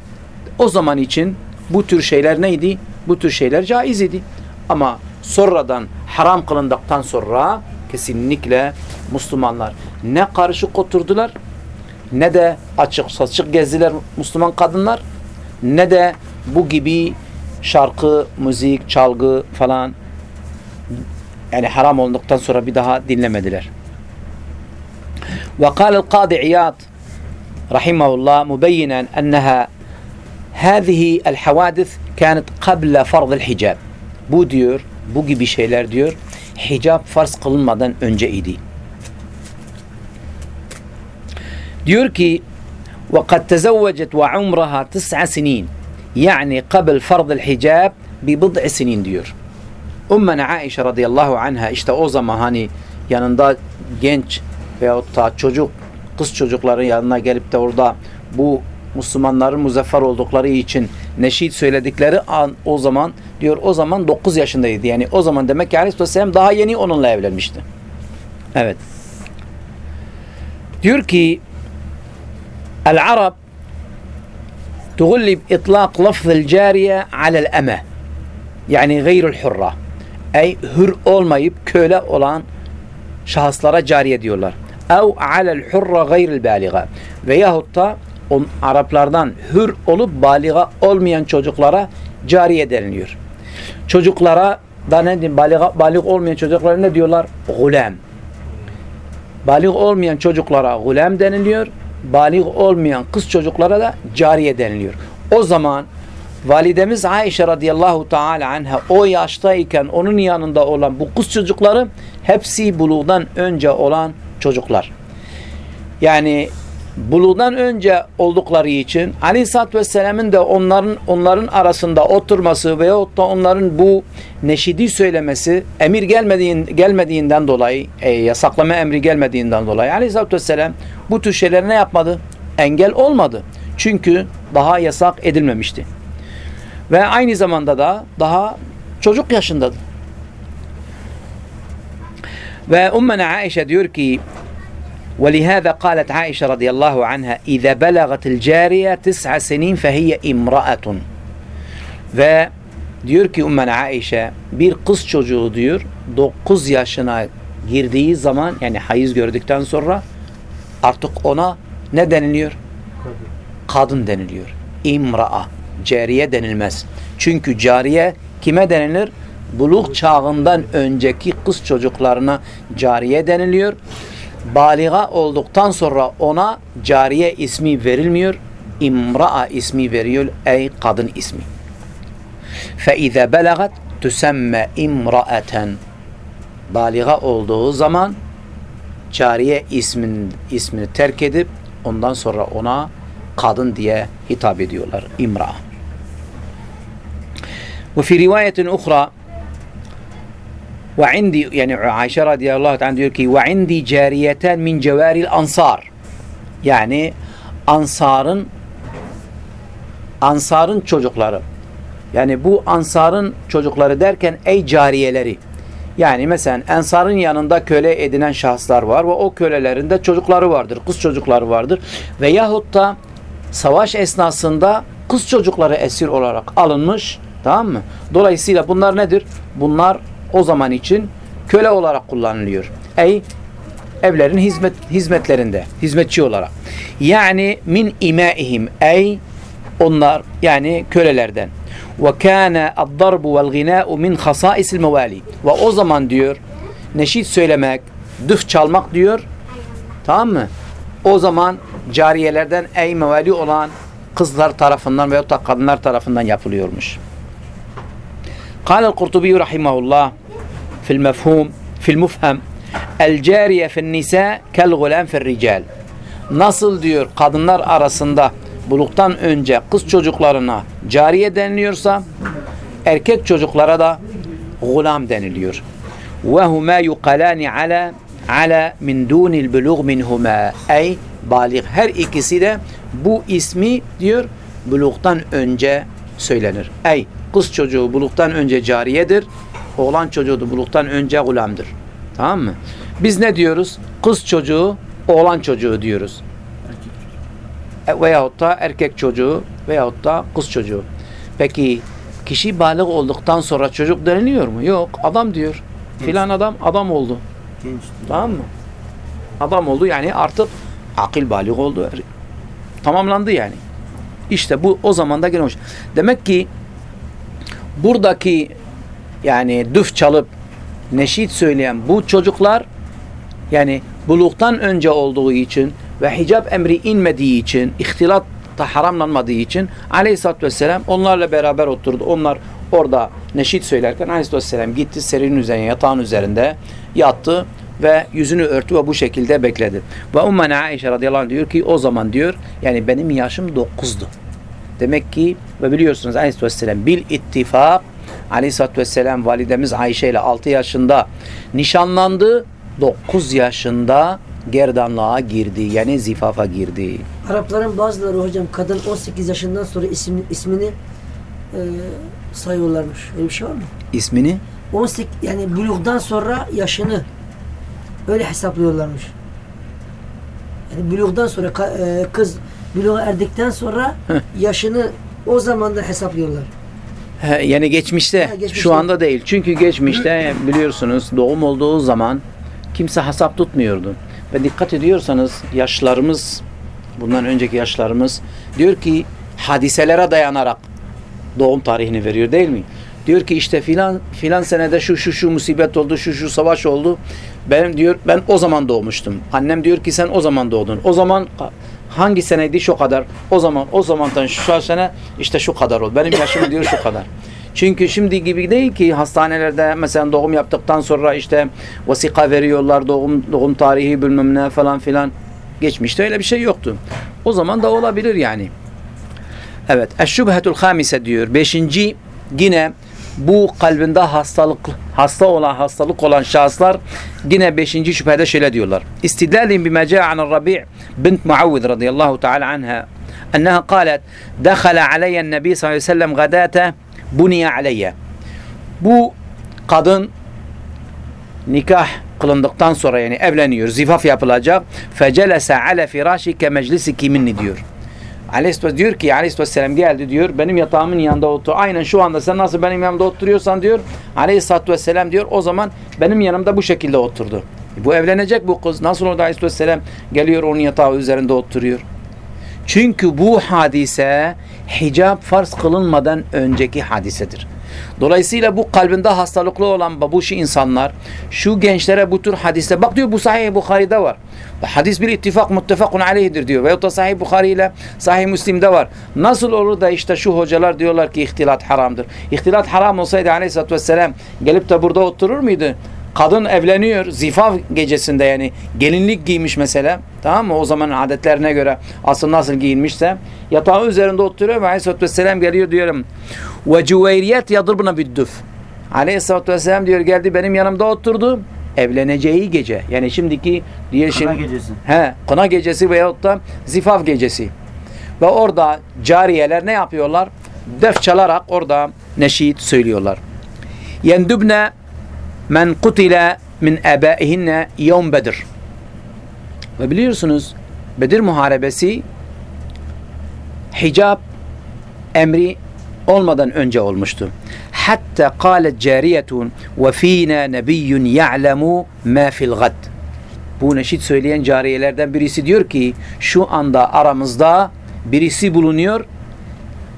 o zaman için bu tür şeyler neydi? Bu tür şeyler caiz idi. Ama sonradan haram kılındıktan sonra kesinlikle Müslümanlar ne karışık oturdular ne de açık saçık gezdiler Müslüman kadınlar ne de bu gibi şarkı, müzik, çalgı falan yani haram olduktan sonra bir daha dinlemediler. وقال القاضي عياض رحمه الله مبينا أنها هذه الحوادث كانت قبل فرض الحجاب bu diyor bu gibi şeyler diyor hicab farz kılınmadan önce idi. Diyor ki وقد تزوجت وعمرها تسع سنين yani kabl fardıl hicab bi bid'i sinin diyor. Ummena Aişe radıyallahu anha işte o zaman hani yanında genç veyahut da çocuk kız çocukların yanına gelip de orada bu Müslümanların muzaffer oldukları için neşid söyledikleri an o zaman diyor o zaman 9 yaşındaydı. Yani o zaman demek ki Aleyhisselam daha yeni onunla evlenmişti. Evet. Diyor ki El Arab تغلب إطلاق لفظ الجارية على الأمة yani gayrul hurra ey hür olmayıp köle olan şahıslara cariye diyorlar. Ev alel hurra gayril baliga veyahut da on, Araplardan hür olup baliga olmayan çocuklara cariye deniliyor. Çocuklara da ne diyeyim baliga, balig olmayan çocuklara ne diyorlar? Gulem. Balig olmayan çocuklara gulem deniliyor. Balig olmayan kız çocuklara da cariye deniliyor. O zaman validemiz Ayşe radıyallahu teala anha o yaştayken onun yanında olan bu kız çocukları hepsi buluğdan önce olan çocuklar. Yani buluğdan önce oldukları için Aleyhisselatü Vesselam'ın da onların onların arasında oturması veyahut da onların bu neşidi söylemesi emir gelmediğin, gelmediğinden dolayı e, yasaklama emri gelmediğinden dolayı Aleyhisselatü Vesselam bu tür şeylere ne yapmadı? Engel olmadı. Çünkü daha yasak edilmemişti. Ve aynı zamanda da daha çocuk yaşındadır. Ve Ummena Aişe diyor ki ولهذا قالت عائشة رضي الله عنها إذا بلغت الجارية تسع سنين فهي امرأة ve diyor ki Ummena Aişe bir kız çocuğu diyor 9 yaşına girdiği zaman yani hayız gördükten sonra artık ona ne deniliyor? Kadın deniliyor. İmra'a. Cariye denilmez. Çünkü cariye kime denilir? Buluk çağından önceki kız çocuklarına cariye deniliyor. Baliga olduktan sonra ona cariye ismi verilmiyor. İmra'a ismi veriyor. Ey kadın ismi. فَاِذَا بَلَغَتْ تُسَمَّ imra'aten Baliga olduğu zaman cariye ismin, ismini terk edip ondan sonra ona kadın diye hitap ediyorlar. İmra. Ve fi rivayetin ukhra ve indi yani Ayşe radıyallahu anh diyor ki ve indi cariyeten min cevaril ansar yani Ansar'ın Ansar'ın çocukları. Yani bu Ansar'ın çocukları derken ey cariyeleri. Yani mesela Ensar'ın yanında köle edinen şahıslar var ve o kölelerin de çocukları vardır. Kız çocukları vardır. Veyahut da savaş esnasında kız çocukları esir olarak alınmış. Tamam mı? Dolayısıyla bunlar nedir? Bunlar o zaman için köle olarak kullanılıyor. Ey evlerin hizmet hizmetlerinde hizmetçi olarak. Yani min imaihim ey onlar yani kölelerden. Ve kana ad-darb vel min hasais'il mevali. Ve o zaman diyor neşit söylemek, düf çalmak diyor. Tamam mı? O zaman cariyelerden ey mevali olan kızlar tarafından veya da kadınlar tarafından yapılıyormuş. Kâle'l-Kurtubi rahimehullah في المفهوم في المفهم الجارية في النساء كالغلام في الرجال Nasıl diyor kadınlar arasında buluktan önce kız çocuklarına cariye deniliyorsa erkek çocuklara da gulam deniliyor. Ve huma yuqalani ala ala min dunil bulug minhuma ey balik her ikisi de bu ismi diyor buluktan önce söylenir. Ey kız çocuğu buluktan önce cariyedir. Oğlan çocuğu da buluktan önce gulamdır. Tamam mı? Biz ne diyoruz? Kız çocuğu, oğlan çocuğu diyoruz. E, Veyahut da erkek çocuğu veyahut da kız çocuğu. Peki kişi balık olduktan sonra çocuk deniliyor mu? Yok. Adam diyor. Filan adam adam oldu. Genç. Tamam mı? Adam oldu yani artık akil balık oldu. Tamamlandı yani. İşte bu o zaman da gelmiş. Demek ki buradaki yani düf çalıp neşit söyleyen bu çocuklar yani buluktan önce olduğu için ve hicab emri inmediği için, ihtilat da haramlanmadığı için aleyhissalatü vesselam onlarla beraber oturdu. Onlar orada neşit söylerken aleyhissalatü vesselam gitti serinin üzerine, yatağın üzerinde yattı ve yüzünü örtü ve bu şekilde bekledi. Ve Ummena Aişe radıyallahu anh diyor ki o zaman diyor yani benim yaşım 9'du. Demek ki ve biliyorsunuz aleyhissalatü vesselam bil ittifak aleyhissalatü vesselam validemiz Ayşe ile 6 yaşında nişanlandı. 9 yaşında gerdanlığa girdi. Yani zifafa girdi. Arapların bazıları hocam kadın 18 yaşından sonra ismi, ismini e, sayıyorlarmış. Öyle bir şey var mı? İsmini 18 yani buluktan sonra yaşını öyle hesaplıyorlarmış. Yani buluktan sonra e, kız buluğa erdikten sonra yaşını o zamandan hesaplıyorlar. He, yani geçmişte, Ha, geçmişte. şu anda değil. Çünkü geçmişte biliyorsunuz doğum olduğu zaman kimse hesap tutmuyordu. Ve dikkat ediyorsanız yaşlarımız bundan önceki yaşlarımız diyor ki hadiselere dayanarak doğum tarihini veriyor değil mi? Diyor ki işte filan filan senede şu şu şu musibet oldu, şu şu savaş oldu. Benim diyor ben o zaman doğmuştum. Annem diyor ki sen o zaman doğdun. O zaman hangi seneydi şu kadar. O zaman o zamandan şu sene işte şu kadar oldu. Benim yaşım diyor şu kadar. Çünkü şimdi gibi değil ki hastanelerde mesela doğum yaptıktan sonra işte vasika veriyorlar doğum doğum tarihi bilmem ne falan filan. Geçmişte öyle bir şey yoktu. O zaman da olabilir yani. Evet. Eşşubhetul hamise diyor. Beşinci yine bu kalbinde hastalık hasta olan hastalık olan şahıslar yine beşinci şüphede şöyle diyorlar. İstidlalin bima ca'a an Rabi' bint Muavvid radıyallahu teala anha enneha qalet dakhala aleyyen nebi sallallahu aleyhi ve sellem gadate buniye aleyye. Bu kadın nikah kılındıktan sonra yani evleniyor, zifaf yapılacak. Fecelese ale firâşi ke meclisiki minni diyor. Aleyhisselam diyor ki Aleyhisselam geldi diyor benim yatağımın yanında otur. Aynen şu anda sen nasıl benim yanımda oturuyorsan diyor Aleyhisselatü Vesselam diyor o zaman benim yanımda bu şekilde oturdu. Bu evlenecek bu kız. Nasıl oldu Aleyhisselam geliyor onun yatağı üzerinde oturuyor. Çünkü bu hadise hicab farz kılınmadan önceki hadisedir. Dolayısıyla bu kalbinde hastalıklı olan babuşi insanlar şu gençlere bu tür hadiste bak diyor bu Sahih Bukhari'de var. Hadis bir ittifak muttefakun aleyhidir diyor. Veyahut da Sahih Bukhari ile Sahih Müslim'de var. Nasıl olur da işte şu hocalar diyorlar ki ihtilat haramdır. İhtilat haram olsaydı aleyhissalatü vesselam gelip de burada oturur muydu? Kadın evleniyor zifaf gecesinde yani gelinlik giymiş mesela tamam mı o zaman adetlerine göre asıl nasıl giyinmişse yatağı üzerinde oturuyor ve aleyhissalatü vesselam geliyor diyorum ve cüveyriyet yadrbına biddüf aleyhissalatü vesselam diyor geldi benim yanımda oturdu evleneceği gece yani şimdiki diye Kına şimdi gecesi. he kına gecesi veyahut da zifaf gecesi Ve orada cariyeler ne yapıyorlar? Def çalarak orada neşit söylüyorlar. Yendubne men kutile min ebaihinne yevm bedir. Ve biliyorsunuz Bedir Muharebesi hicab emri olmadan önce olmuştu. Hatta qalet cariyetun ve fina nebiyyun ya'lemu ma fil gad. Bu neşit söyleyen cariyelerden birisi diyor ki şu anda aramızda birisi bulunuyor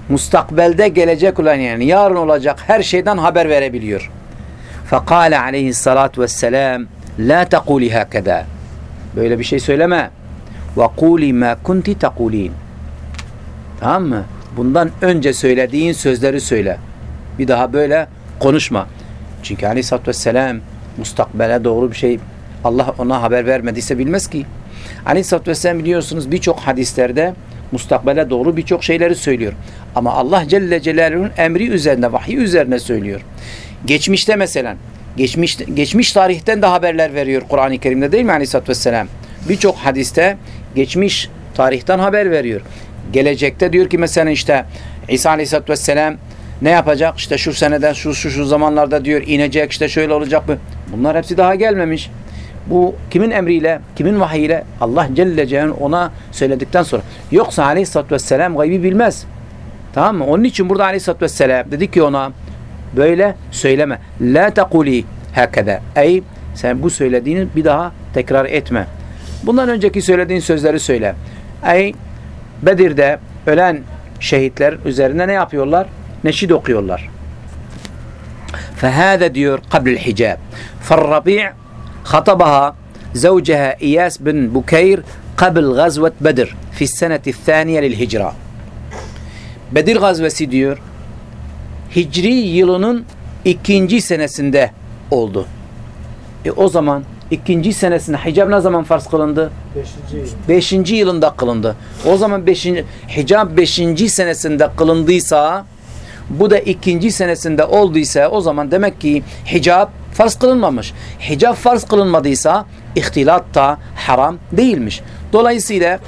mustakbelde gelecek olan yani yarın olacak her şeyden haber verebiliyor. Fekale aleyhissalatu vesselam la tekuli hakeda. Böyle bir şey söyleme. Ve kuli ma kunti tekulin. Tamam mı? Bundan önce söylediğin sözleri söyle. Bir daha böyle konuşma. Çünkü aleyhissalatü vesselam mustakbele doğru bir şey Allah ona haber vermediyse bilmez ki. Aleyhisselatü Vesselam biliyorsunuz birçok hadislerde mustakbele doğru birçok şeyleri söylüyor. Ama Allah Celle Celaluhu'nun emri üzerine, vahiy üzerine söylüyor. Geçmişte mesela, geçmiş, geçmiş tarihten de haberler veriyor Kur'an-ı Kerim'de değil mi Aleyhisselatü Vesselam? Birçok hadiste geçmiş tarihten haber veriyor. Gelecekte diyor ki mesela işte İsa Aleyhisselatü Vesselam ne yapacak? İşte şu seneden şu şu şu zamanlarda diyor inecek işte şöyle olacak mı? Bunlar hepsi daha gelmemiş. Bu kimin emriyle, kimin vahiyle? Allah Celle Celaluhu ona söyledikten sonra. Yoksa Aleyhisselatü Vesselam gaybi bilmez. Tamam mı? Onun için burada Aleyhisselatü Vesselam dedi ki ona böyle söyleme. La tekuli hakeda. Ey sen bu söylediğini bir daha tekrar etme. Bundan önceki söylediğin sözleri söyle. Ey Bedir'de ölen şehitler üzerine ne yapıyorlar? Neşid okuyorlar. فهذا diyor قبل الحجاب فالربيع خطبها زوجها إياس بن بكير قبل غزوة بدر في السنة الثانية للهجرة Bedir gazvesi diyor Hicri yılının ikinci senesinde oldu. E o zaman ikinci senesinde hicab ne zaman farz kılındı? Beşinci yıl. Beşinci yılında kılındı. O zaman beşinci, hicab beşinci senesinde kılındıysa bu da ikinci senesinde olduysa o zaman demek ki hicab farz kılınmamış. Hicab farz kılınmadıysa ihtilat da haram değilmiş. Dolayısıyla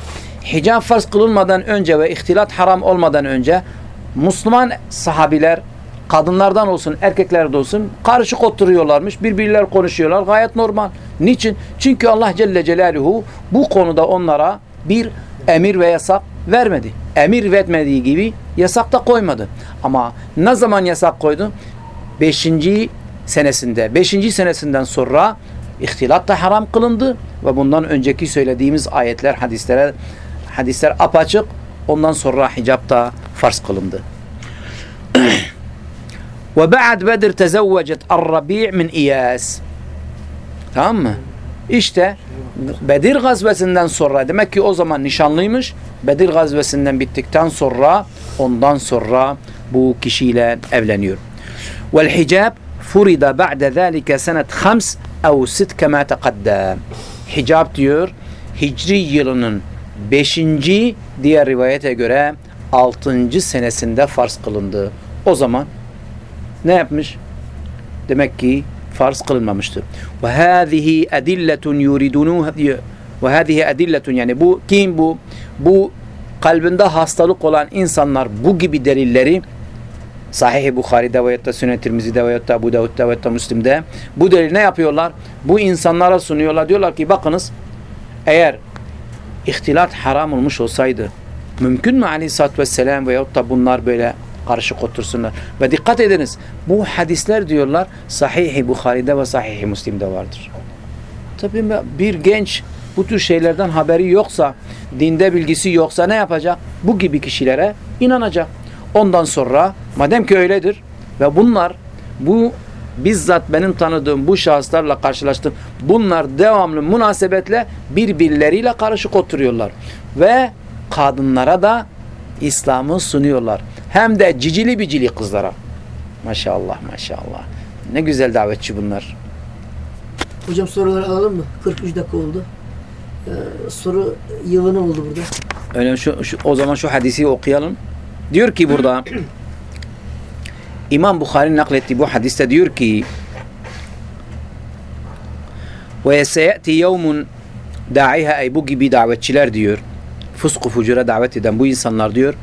hicab farz kılınmadan önce ve ihtilat haram olmadan önce Müslüman sahabiler kadınlardan olsun erkeklerden olsun karışık oturuyorlarmış. Birbirler konuşuyorlar. Gayet normal. Niçin? Çünkü Allah Celle Celaluhu bu konuda onlara bir emir ve yasak vermedi. Emir vermediği gibi yasak da koymadı. Ama ne zaman yasak koydu? Beşinci senesinde. Beşinci senesinden sonra ihtilat da haram kılındı ve bundan önceki söylediğimiz ayetler, hadislere hadisler apaçık. Ondan sonra hicap da farz kılındı. Ba'd Bedir tezevvecet ar-Rabi' min İyas. Tamam mı? İşte Bedir gazvesinden sonra demek ki o zaman nişanlıymış. Bedir gazvesinden bittikten sonra ondan sonra bu kişiyle evleniyor. Vel hicab furida ba'de zalika senet 5 ev 6 kema taqaddam. Hicab diyor Hicri yılının 5. diğer rivayete göre 6. senesinde farz kılındı. O zaman ne yapmış? Demek ki farz kılınmamıştır. Ve hâzihi edilletun yuridunuha diyor. Ve hâzihi edilletun yani bu kim bu? Bu kalbinde hastalık olan insanlar bu gibi delilleri Sahih-i Bukhari'de veyahut da Sünnet Tirmizi'de veyahut da Abu Davud'da veyahut da Müslim'de bu delil ne yapıyorlar? Bu insanlara sunuyorlar. Diyorlar ki bakınız eğer ihtilat haram olmuş olsaydı mümkün mü aleyhissalatü vesselam veyahut da bunlar böyle karışık otursunlar. Ve dikkat ediniz bu hadisler diyorlar Sahih-i Bukhari'de ve Sahih-i Müslim'de vardır. Tabii bir genç bu tür şeylerden haberi yoksa, dinde bilgisi yoksa ne yapacak? Bu gibi kişilere inanacak. Ondan sonra madem ki öyledir ve bunlar bu bizzat benim tanıdığım bu şahıslarla karşılaştım. Bunlar devamlı münasebetle birbirleriyle karışık oturuyorlar. Ve kadınlara da İslam'ı sunuyorlar. Hem de cicili bicili kızlara. Maşallah maşallah. Ne güzel davetçi bunlar. Hocam soruları alalım mı? 43 dakika oldu. Ee, soru yılı ne oldu burada? Öyle şu, şu, o zaman şu hadisi okuyalım. Diyor ki burada İmam Bukhari naklettiği bu hadiste diyor ki ve seyati yevmun da'iha ay bu gibi davetçiler diyor. fusku fucura davet eden bu insanlar diyor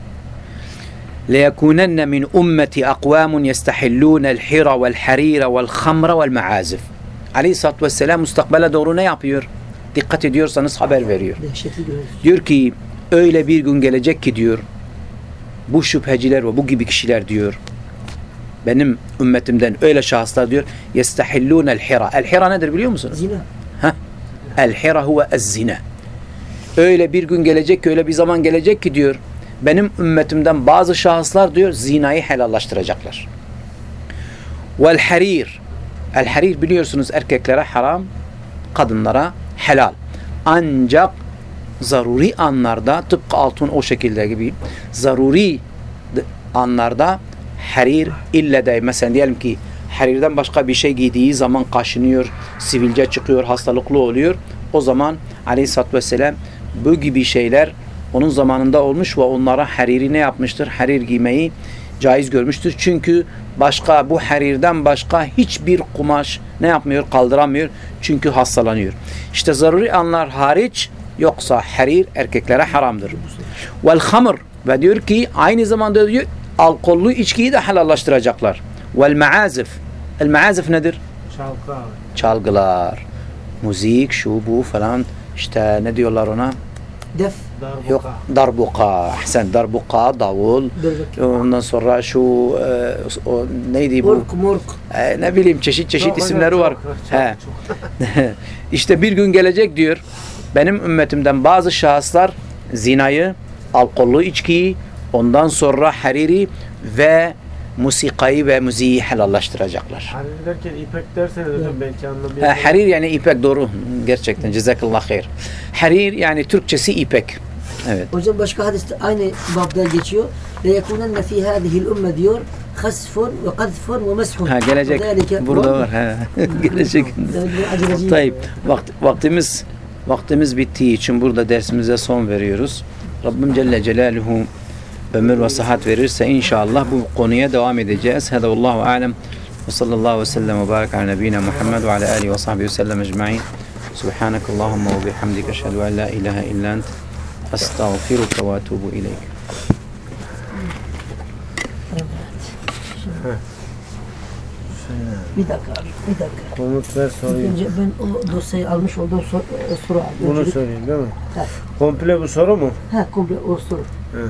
لَيَكُونَنَّ مِنْ اُمَّةِ اَقْوَامٌ يَسْتَحِلُّونَ الْحِرَ وَالْحَرِيرَ وَالْخَمْرَ وَالْمَعَازِفِ Aleyhisselatü Vesselam mustakbele doğru ne yapıyor? Dikkat ediyorsanız haber veriyor. Dehşetli görüntü. Diyor ki öyle bir gün gelecek ki diyor bu şüpheciler ve bu gibi kişiler diyor benim ümmetimden öyle şahıslar diyor yestahillun el hira. El hira nedir biliyor musunuz? Zina. El hira huve ez zina. Öyle bir gün gelecek ki öyle bir zaman gelecek ki diyor benim ümmetimden bazı şahıslar diyor zinayı helallaştıracaklar. Vel harir. El harir biliyorsunuz erkeklere haram, kadınlara helal. Ancak zaruri anlarda tıpkı altın o şekilde gibi zaruri anlarda harir ille de mesela diyelim ki harirden başka bir şey giydiği zaman kaşınıyor, sivilce çıkıyor, hastalıklı oluyor. O zaman aleyhissalatü vesselam bu gibi şeyler onun zamanında olmuş ve onlara hariri ne yapmıştır? Harir giymeyi caiz görmüştür. Çünkü başka bu harirden başka hiçbir kumaş ne yapmıyor? Kaldıramıyor. Çünkü hastalanıyor. İşte zaruri anlar hariç yoksa harir erkeklere haramdır. Vel hamr ve diyor ki aynı zamanda diyor alkollü içkiyi de helallaştıracaklar. Vel maazif. El maazif nedir? Çalkı abi. Çalgılar. Müzik, şu bu falan işte ne diyorlar ona? Def. Darbuka. Yok darbuka. Ahsen darbuka, davul. Ondan sonra şu e, o, neydi bu? Ork mork. E, ne bileyim çeşit çeşit Çok isimleri hocam, var. çok, çok, He. çok. işte bir gün gelecek diyor. Benim ümmetimden bazı şahıslar zinayı, alkollü içkiyi, ondan sonra hariri ve musikayı ve müziği helallaştıracaklar. Harir derken ipek derseniz hocam belki anlamayabilirim. harir yani ipek doğru. Gerçekten cezakallah hayır. Harir yani Türkçesi ipek. Evet. O yüzden başka hadiste aynı babda geçiyor. Ve yekunenne fi hadihi'l ümme diyor. Hasfun ve kadfun ve meshun. Ha gelecek. Delike, Burada var. Ha. gelecek. Tayyip. Vakt, vaktimiz vaktimiz bittiği için burada dersimize son veriyoruz. Rabbim Celle Celaluhu ömür ve sıhhat verirse inşallah bu konuya devam edeceğiz. Hedallahu alem. Ve sallallahu ve sellem ve barik ala nebine Muhammed ve ala alihi ve sahbihi ve sellem ecma'in. Subhanakallahumma ve bihamdike eşhedü en la ilahe illa ente estağfiruke ve etubu ileyk. Bir dakika abi. Bir dakika. Komut ver sorayım. Önce ben o dosyayı almış olduğum sor, e, soru abi. Bunu Öncelik- söyleyeyim değil mi? Ha. Komple bu soru mu? Ha komple o soru. Hı.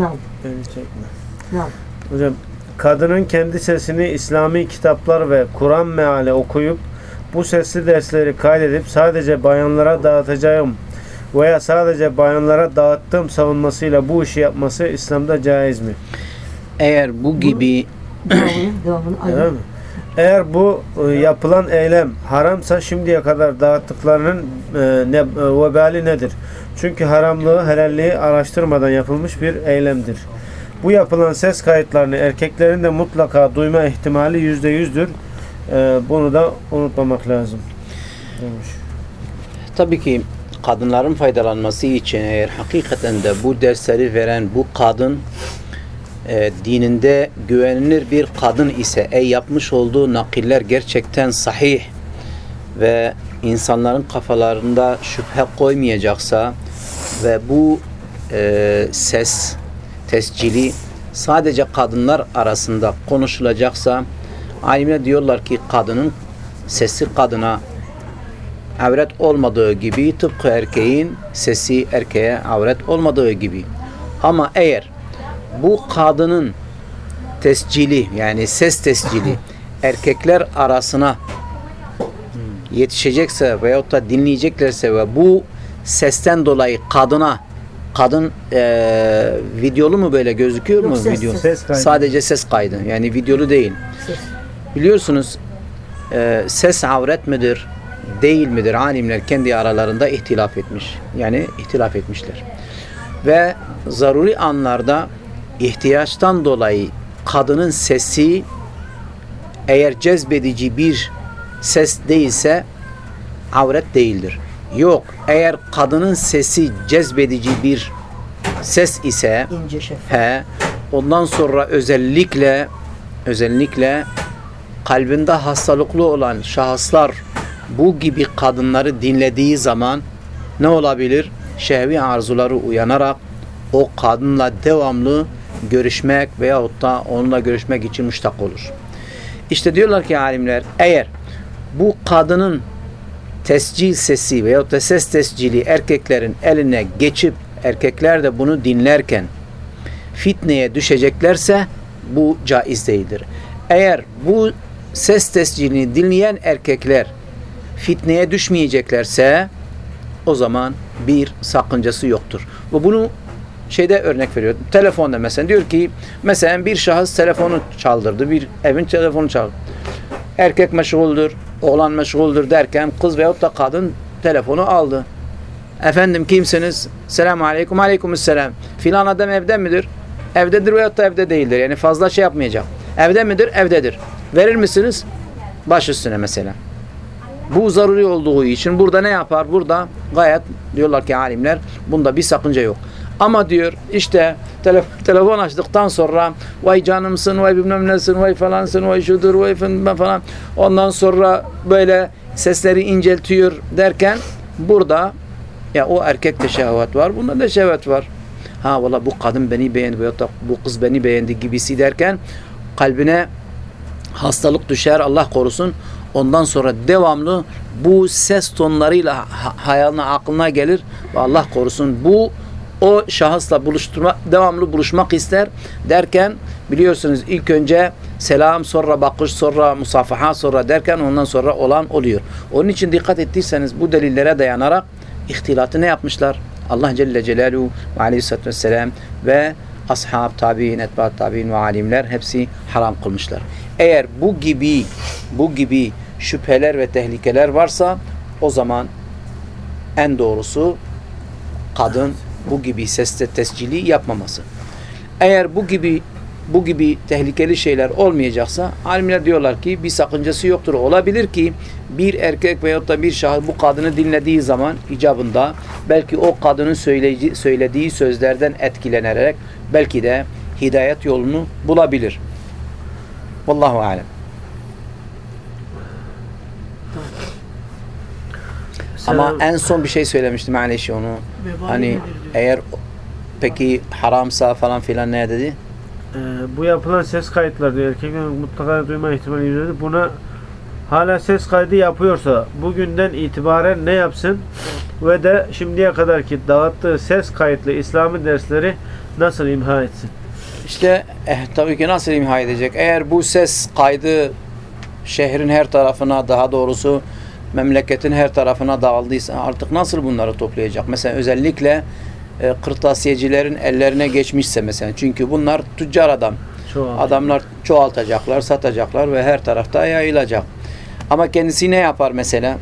Nam. Beni çekme. Nam. Hocam kadının kendi sesini İslami kitaplar ve Kur'an meali okuyup bu sesli dersleri kaydedip sadece bayanlara dağıtacağım veya sadece bayanlara dağıttığım savunmasıyla bu işi yapması İslam'da caiz mi? Eğer bu gibi? Eğer bu e, yapılan eylem haramsa şimdiye kadar dağıttıklarının e, ne, e, vebali nedir? Çünkü haramlığı, helalliği araştırmadan yapılmış bir eylemdir. Bu yapılan ses kayıtlarını erkeklerin de mutlaka duyma ihtimali yüzde yüzdür. E, bunu da unutmamak lazım. Demiş. Tabii ki kadınların faydalanması için eğer hakikaten de bu dersleri veren bu kadın e, dininde güvenilir bir kadın ise e, yapmış olduğu nakiller gerçekten sahih ve insanların kafalarında şüphe koymayacaksa ve bu e, ses tescili sadece kadınlar arasında konuşulacaksa alimler diyorlar ki kadının sesi kadına avret olmadığı gibi tıpkı erkeğin sesi erkeğe avret olmadığı gibi. Ama eğer bu kadının tescili yani ses tescili erkekler arasına yetişecekse veyahut da dinleyeceklerse ve bu sesten dolayı kadına kadın eee, videolu mu böyle gözüküyor Yok, mu ses, video? Ses kaydı. Sadece ses kaydı yani videolu değil. Ses. Biliyorsunuz e, ses avret midir, değil midir? Alimler kendi aralarında ihtilaf etmiş. Yani ihtilaf etmişler. Ve zaruri anlarda ihtiyaçtan dolayı kadının sesi eğer cezbedici bir ses değilse avret değildir. Yok, eğer kadının sesi cezbedici bir ses ise. He. Ondan sonra özellikle özellikle kalbinde hastalıklı olan şahıslar bu gibi kadınları dinlediği zaman ne olabilir? şehvi arzuları uyanarak o kadınla devamlı görüşmek veyahut da onunla görüşmek için müştak olur. İşte diyorlar ki alimler eğer bu kadının tescil sesi veyahut da ses tescili erkeklerin eline geçip erkekler de bunu dinlerken fitneye düşeceklerse bu caiz değildir. Eğer bu ses tescilini dinleyen erkekler fitneye düşmeyeceklerse o zaman bir sakıncası yoktur. Ve bunu şeyde örnek veriyor. Telefonda mesela diyor ki mesela bir şahıs telefonu çaldırdı. Bir evin telefonu çaldı. Erkek meşguldür, oğlan meşguldür derken kız veyahut da kadın telefonu aldı. Efendim kimsiniz? Selamun aleyküm. Aleyküm selam. Filan adam evde midir? Evdedir veyahut da evde değildir. Yani fazla şey yapmayacak. Evde midir? Evdedir. Verir misiniz? Baş üstüne mesela. Bu zaruri olduğu için burada ne yapar? Burada gayet diyorlar ki alimler bunda bir sakınca yok. Ama diyor işte tele, telefon açtıktan sonra vay canımsın, vay bilmem nesin, vay falansın, vay şudur, vay falan. Ondan sonra böyle sesleri inceltiyor derken burada ya o erkekte şehvet var, bunda da şehvet var. Ha valla bu kadın beni beğendi veyahut da bu kız beni beğendi gibisi derken kalbine hastalık düşer Allah korusun. Ondan sonra devamlı bu ses tonlarıyla ha- hayalına aklına gelir ve Allah korusun bu o şahısla buluşturma devamlı buluşmak ister derken biliyorsunuz ilk önce selam sonra bakış sonra musafaha sonra derken ondan sonra olan oluyor. Onun için dikkat ettiyseniz bu delillere dayanarak ihtilatı ne yapmışlar? Allah Celle Celaluhu ve Aleyhisselatü Vesselam ve ashab, tabi'in, etbaat tabi'in ve alimler hepsi haram kılmışlar. Eğer bu gibi bu gibi şüpheler ve tehlikeler varsa o zaman en doğrusu kadın bu gibi seste tescili yapmaması. Eğer bu gibi bu gibi tehlikeli şeyler olmayacaksa alimler diyorlar ki bir sakıncası yoktur. Olabilir ki bir erkek veyahut da bir şahıs bu kadını dinlediği zaman icabında belki o kadının söylediği, söylediği sözlerden etkilenerek belki de hidayet yolunu bulabilir. Vallahu alem. Ama en son bir şey söylemiştim Aleyşi onu. Hani eğer peki haramsa falan filan ne dedi? Ee, bu yapılan ses kayıtları diyor erkeklerin mutlaka duyma ihtimali yüzünden buna hala ses kaydı yapıyorsa bugünden itibaren ne yapsın ve de şimdiye kadarki dağıttığı ses kayıtlı İslami dersleri nasıl imha etsin? İşte eh, tabii ki nasıl imha edecek? Eğer bu ses kaydı şehrin her tarafına daha doğrusu memleketin her tarafına dağıldıysa artık nasıl bunları toplayacak? Mesela özellikle e, kırtasiyecilerin ellerine geçmişse mesela. Çünkü bunlar tüccar adam. Çoğal. Adamlar çoğaltacaklar, satacaklar ve her tarafta yayılacak. Ama kendisi ne yapar mesela?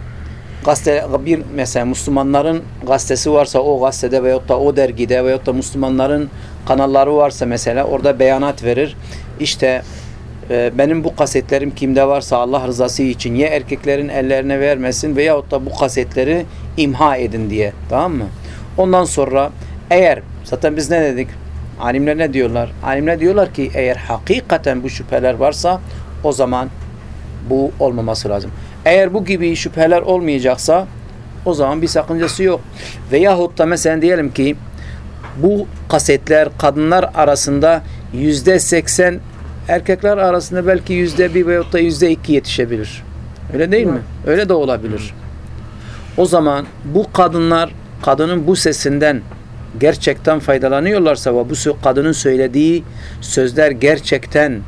Gazete, bir mesela Müslümanların gazetesi varsa o gazetede veyahut da o dergide veyahut da Müslümanların kanalları varsa mesela orada beyanat verir. İşte benim bu kasetlerim kimde varsa Allah rızası için ya erkeklerin ellerine vermesin veyahut da bu kasetleri imha edin diye. Tamam mı? Ondan sonra eğer zaten biz ne dedik? Alimler ne diyorlar? Alimler diyorlar ki eğer hakikaten bu şüpheler varsa o zaman bu olmaması lazım. Eğer bu gibi şüpheler olmayacaksa o zaman bir sakıncası yok. Veyahut da mesela diyelim ki bu kasetler kadınlar arasında yüzde seksen erkekler arasında belki yüzde bir veyahut da yüzde iki yetişebilir. Öyle değil mi? Öyle de olabilir. O zaman bu kadınlar kadının bu sesinden gerçekten faydalanıyorlarsa ve bu kadının söylediği sözler gerçekten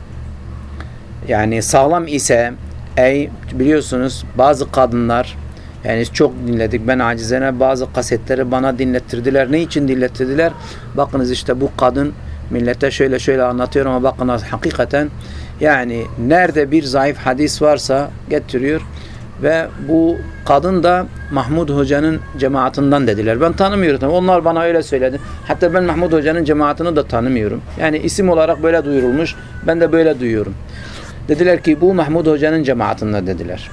yani sağlam ise ey biliyorsunuz bazı kadınlar yani çok dinledik ben acizene bazı kasetleri bana dinlettirdiler. Ne için dinlettirdiler? Bakınız işte bu kadın millete şöyle şöyle anlatıyor ama bakınız hakikaten yani nerede bir zayıf hadis varsa getiriyor ve bu kadın da Mahmud Hoca'nın cemaatinden dediler. Ben tanımıyorum. Onlar bana öyle söyledi. Hatta ben Mahmud Hoca'nın cemaatini de tanımıyorum. Yani isim olarak böyle duyurulmuş. Ben de böyle duyuyorum. Dediler ki bu Mahmud Hoca'nın cemaatinden dediler.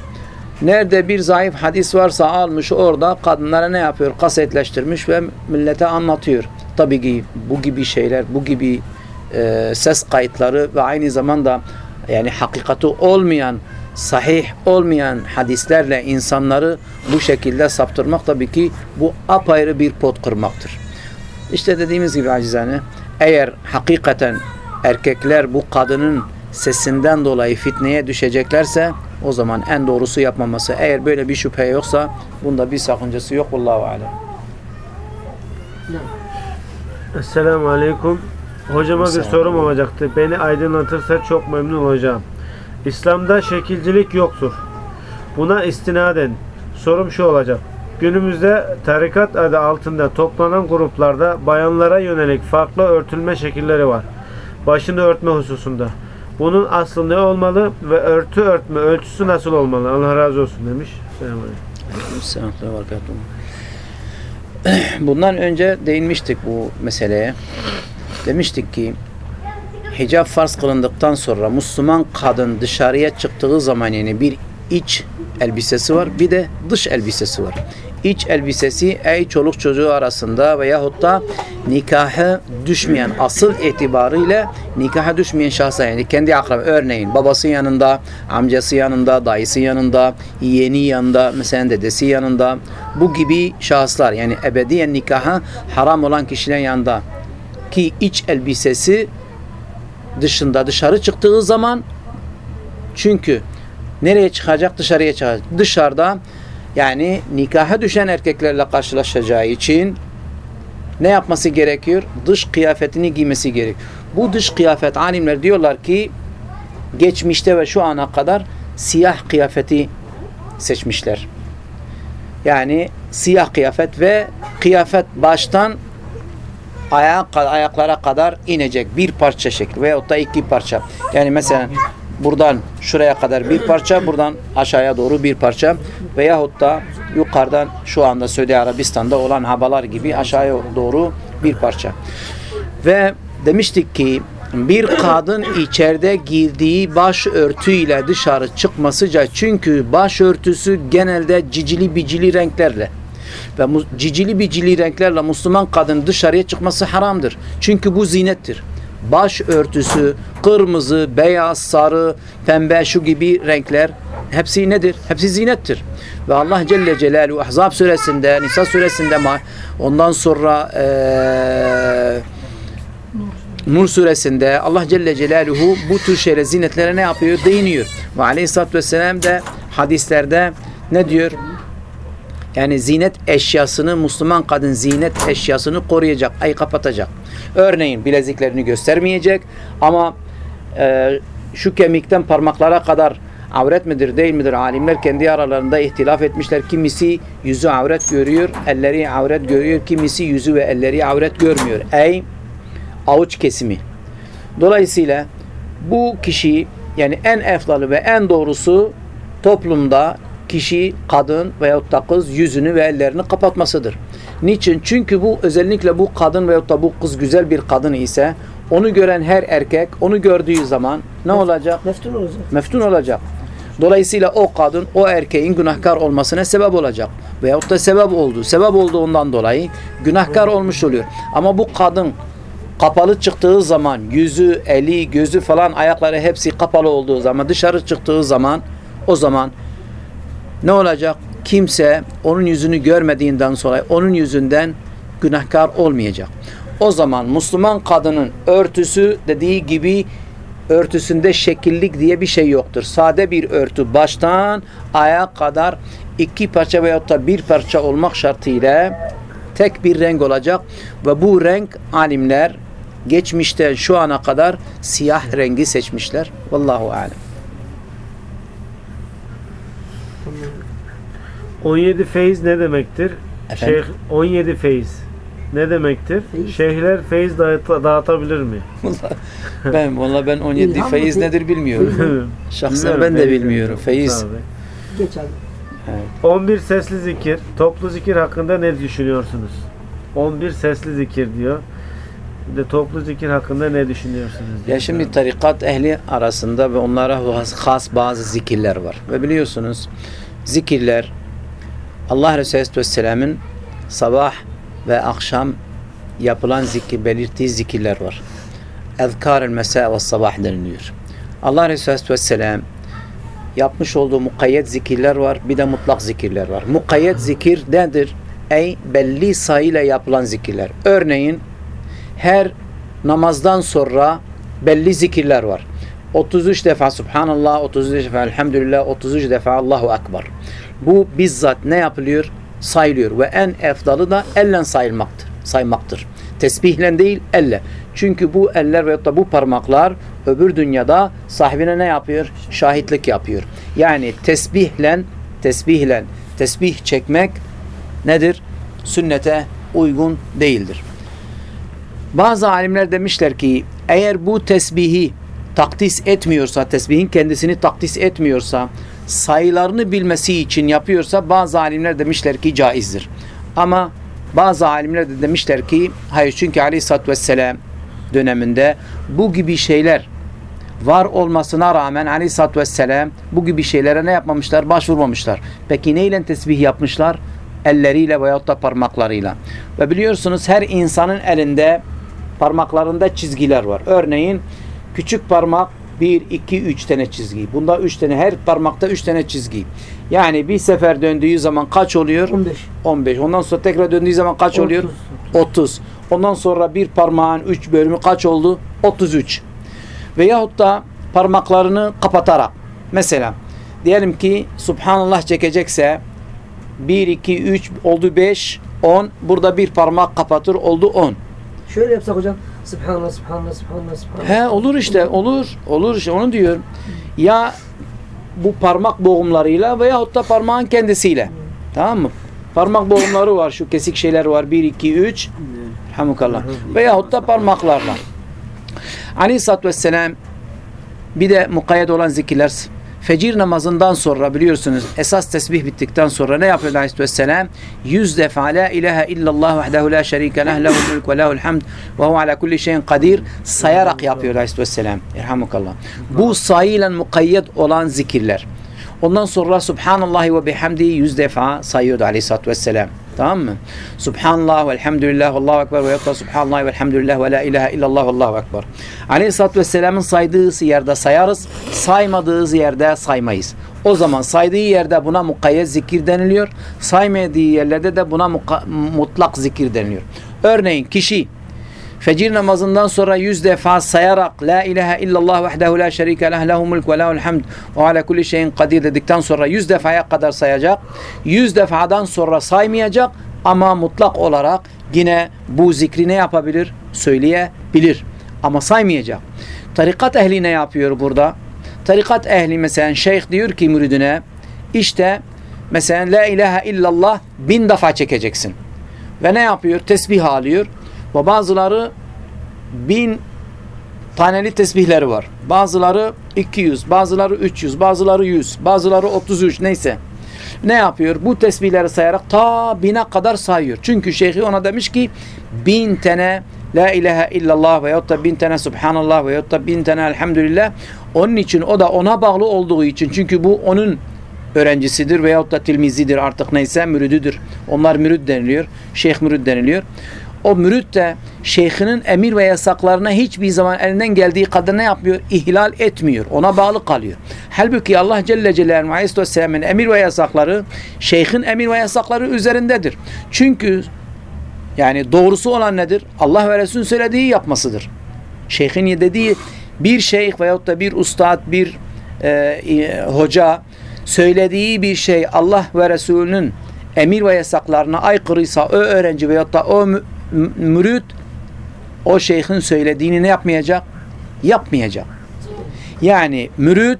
Nerede bir zayıf hadis varsa almış orada kadınlara ne yapıyor? Kasetleştirmiş ve millete anlatıyor. Tabii ki bu gibi şeyler, bu gibi e, ses kayıtları ve aynı zamanda yani hakikati olmayan sahih olmayan hadislerle insanları bu şekilde saptırmak tabii ki bu apayrı bir pot kırmaktır. İşte dediğimiz gibi acizane eğer hakikaten erkekler bu kadının sesinden dolayı fitneye düşeceklerse o zaman en doğrusu yapmaması. Eğer böyle bir şüphe yoksa bunda bir sakıncası yok. Allahu alem. Esselamu Aleyküm. Hocama bir sorum olacaktı. Beni aydınlatırsa çok memnun olacağım. İslam'da şekilcilik yoktur. Buna istinaden sorum şu olacak. Günümüzde tarikat adı altında toplanan gruplarda bayanlara yönelik farklı örtülme şekilleri var. Başını örtme hususunda. Bunun aslı ne olmalı ve örtü örtme ölçüsü nasıl olmalı? Allah razı olsun demiş. Selamünaleyküm. Bundan önce değinmiştik bu meseleye. Demiştik ki hicab farz kılındıktan sonra Müslüman kadın dışarıya çıktığı zaman yani bir iç elbisesi var bir de dış elbisesi var. İç elbisesi ey çoluk çocuğu arasında veyahut da nikahı düşmeyen asıl itibarıyla nikaha düşmeyen şahsa yani kendi akraba örneğin babası yanında, amcası yanında, dayısı yanında, yeğeni yanında, mesela dedesi yanında bu gibi şahıslar yani ebediyen nikaha haram olan kişilerin yanında ki iç elbisesi dışında dışarı çıktığı zaman çünkü nereye çıkacak? Dışarıya çıkacak. Dışarıda yani nikaha düşen erkeklerle karşılaşacağı için ne yapması gerekiyor? Dış kıyafetini giymesi gerek. Bu dış kıyafet alimler diyorlar ki geçmişte ve şu ana kadar siyah kıyafeti seçmişler. Yani siyah kıyafet ve kıyafet baştan ayağa, ayaklara kadar inecek bir parça şekli veyahut da iki parça. Yani mesela buradan şuraya kadar bir parça, buradan aşağıya doğru bir parça veyahut da yukarıdan şu anda Suudi Arabistan'da olan habalar gibi aşağıya doğru bir parça. Ve demiştik ki bir kadın içeride giydiği başörtüyle dışarı çıkmasıca çünkü başörtüsü genelde cicili bicili renklerle ve cicili bicili renklerle Müslüman kadın dışarıya çıkması haramdır. Çünkü bu zinettir. Baş örtüsü, kırmızı, beyaz, sarı, pembe şu gibi renkler hepsi nedir? Hepsi zinettir. Ve Allah Celle Celaluhu Ahzab suresinde, Nisa suresinde ondan sonra eee Nur suresinde Allah Celle Celaluhu bu tür şeyle zinetlere ne yapıyor? Değiniyor. Ve aleyhissalatü vesselam de hadislerde ne diyor? Yani zinet eşyasını, Müslüman kadın zinet eşyasını koruyacak, ay kapatacak. Örneğin bileziklerini göstermeyecek ama e, şu kemikten parmaklara kadar avret midir değil midir? Alimler kendi aralarında ihtilaf etmişler. Kimisi yüzü avret görüyor, elleri avret görüyor. Kimisi yüzü ve elleri avret görmüyor. Ey avuç kesimi. Dolayısıyla bu kişi yani en eflalı ve en doğrusu toplumda kişi, kadın veyahut da kız yüzünü ve ellerini kapatmasıdır. Niçin? Çünkü bu özellikle bu kadın veyahut da bu kız güzel bir kadın ise onu gören her erkek onu gördüğü zaman ne olacak? Meftun olacak. meftun olacak. Dolayısıyla o kadın o erkeğin günahkar olmasına sebep olacak. Veyahut da sebep oldu. Sebep olduğundan dolayı günahkar olmuş oluyor. Ama bu kadın kapalı çıktığı zaman yüzü, eli, gözü falan ayakları hepsi kapalı olduğu zaman dışarı çıktığı zaman o zaman ne olacak? Kimse onun yüzünü görmediğinden sonra onun yüzünden günahkar olmayacak. O zaman Müslüman kadının örtüsü dediği gibi örtüsünde şekillik diye bir şey yoktur. Sade bir örtü baştan ayağa kadar iki parça veyahut da bir parça olmak şartıyla tek bir renk olacak ve bu renk alimler geçmişten şu ana kadar siyah rengi seçmişler. Vallahu alem. 17 feyiz ne demektir? Efendim? Şeyh 17 feyiz ne demektir? Feyiz. Şeyhler feyiz dağıt- dağıtabilir mi? Ben vallahi ben 17 İlham feyiz nedir bilmiyorum. Şahsen ben de bilmiyorum. Feyiz. Geç abi. 11 sesli zikir, toplu zikir hakkında ne düşünüyorsunuz? 11 sesli zikir diyor. Bir de toplu zikir hakkında ne düşünüyorsunuz? diyor. Ya şimdi tarikat ehli arasında ve onlara has- has bazı zikirler var. Ve biliyorsunuz zikirler Allah Resulü Aleyhisselam'ın sabah ve akşam yapılan zikir, belirttiği zikirler var. Ezkar-ı mesa ve sabah deniliyor. Allah Resulü Aleyhisselam yapmış olduğu mukayyet zikirler var. Bir de mutlak zikirler var. Mukayyet zikir nedir? Ey belli sayıyla yapılan zikirler. Örneğin her namazdan sonra belli zikirler var. 33 defa Subhanallah, 33 defa Elhamdülillah, 33 defa Allahu Ekber. Bu bizzat ne yapılıyor? Sayılıyor ve en efdalı da elle sayılmaktır. Saymaktır. Tesbihle değil, elle. Çünkü bu eller veyahut da bu parmaklar öbür dünyada sahibine ne yapıyor? Şahitlik yapıyor. Yani tesbihle, tesbihle, tesbih çekmek nedir? Sünnete uygun değildir. Bazı alimler demişler ki eğer bu tesbihi takdis etmiyorsa, tesbihin kendisini takdis etmiyorsa, sayılarını bilmesi için yapıyorsa bazı alimler demişler ki caizdir. Ama bazı alimler de demişler ki hayır çünkü aleyhissalatü vesselam döneminde bu gibi şeyler var olmasına rağmen aleyhissalatü vesselam bu gibi şeylere ne yapmamışlar? Başvurmamışlar. Peki neyle tesbih yapmışlar? Elleriyle veyahut da parmaklarıyla. Ve biliyorsunuz her insanın elinde parmaklarında çizgiler var. Örneğin küçük parmak 1, 2, 3 tane çizgi. Bunda 3 tane her parmakta 3 tane çizgi. Yani bir sefer döndüğü zaman kaç oluyor? 15. 15. Ondan sonra tekrar döndüğü zaman kaç oluyor? 30. Ondan sonra bir parmağın 3 bölümü kaç oldu? 33. Veyahut da parmaklarını kapatarak. Mesela diyelim ki Subhanallah çekecekse 1, 2, 3 oldu 5, 10. Burada bir parmak kapatır oldu 10. Şöyle yapsak hocam. Subhanallah, subhanallah, subhanallah, subhanallah. He olur işte olur. Olur işte onu diyorum. Ya bu parmak boğumlarıyla veyahut da parmağın kendisiyle. Tamam mı? Parmak boğumları var. Şu kesik şeyler var. 1, 2, 3. Hamukallah. Veyahut da parmaklarla. Aleyhisselatü Vesselam bir de mukayyet olan zikirler fecir namazından sonra biliyorsunuz esas tesbih bittikten sonra ne yapıyor Aleyhisselatü Vesselam? Yüz defa la ilahe illallah vahdehu la şerike leh lehul mülk ve lehul hamd ve hu ala kulli şeyin kadir sayarak yapıyor Aleyhisselatü Vesselam. İrhamukallah. Bu sayıyla mukayyet olan zikirler. Ondan sonra Subhanallah ve bihamdi yüz defa sayıyordu Aleyhisselatü Vesselam. Tamam mı? Subhanallah ve elhamdülillah ve Allahu Ekber ve yatta Subhanallah ve elhamdülillah ve la ilahe illallah ve Allahu Ekber. Aleyhisselatü Vesselam'ın saydığı yerde sayarız, saymadığı yerde saymayız. O zaman saydığı yerde buna mukayyet zikir deniliyor, saymadığı yerlerde de buna mutlak zikir deniliyor. Örneğin kişi Fecir namazından sonra yüz defa sayarak La ilahe illallah vahdehu la şerike leh lehu mulk ve lehul hamd ve ala kulli şeyin kadir dedikten sonra yüz defaya kadar sayacak. Yüz defadan sonra saymayacak ama mutlak olarak yine bu zikri ne yapabilir? Söyleyebilir. Ama saymayacak. Tarikat ehli ne yapıyor burada? Tarikat ehli mesela şeyh diyor ki müridine işte mesela la ilahe illallah bin defa çekeceksin. Ve ne yapıyor? Tesbih alıyor. Ve bazıları bin taneli tesbihleri var. Bazıları 200, bazıları 300, bazıları 100, bazıları 33 neyse. Ne yapıyor? Bu tesbihleri sayarak ta bine kadar sayıyor. Çünkü şeyhi ona demiş ki bin tane La ilahe illallah veyahut da bin tane Subhanallah veyahut da bin tane Elhamdülillah. Onun için o da ona bağlı olduğu için. Çünkü bu onun öğrencisidir veyahut da tilmizidir artık neyse müridüdür. Onlar mürid deniliyor. Şeyh mürid deniliyor o mürit de şeyhinin emir ve yasaklarına hiçbir zaman elinden geldiği kadar ne yapmıyor? İhlal etmiyor. Ona bağlı kalıyor. Halbuki Allah Celle Celaluhu Aleyhisselam'ın emir ve yasakları şeyhin emir ve yasakları üzerindedir. Çünkü yani doğrusu olan nedir? Allah ve Resulün söylediği yapmasıdır. Şeyhin dediği bir şeyh veyahut da bir ustad, bir e, e, hoca söylediği bir şey Allah ve Resulünün emir ve yasaklarına aykırıysa o öğrenci veyahut da o mürid o şeyhin söylediğini ne yapmayacak? Yapmayacak. Yani mürid,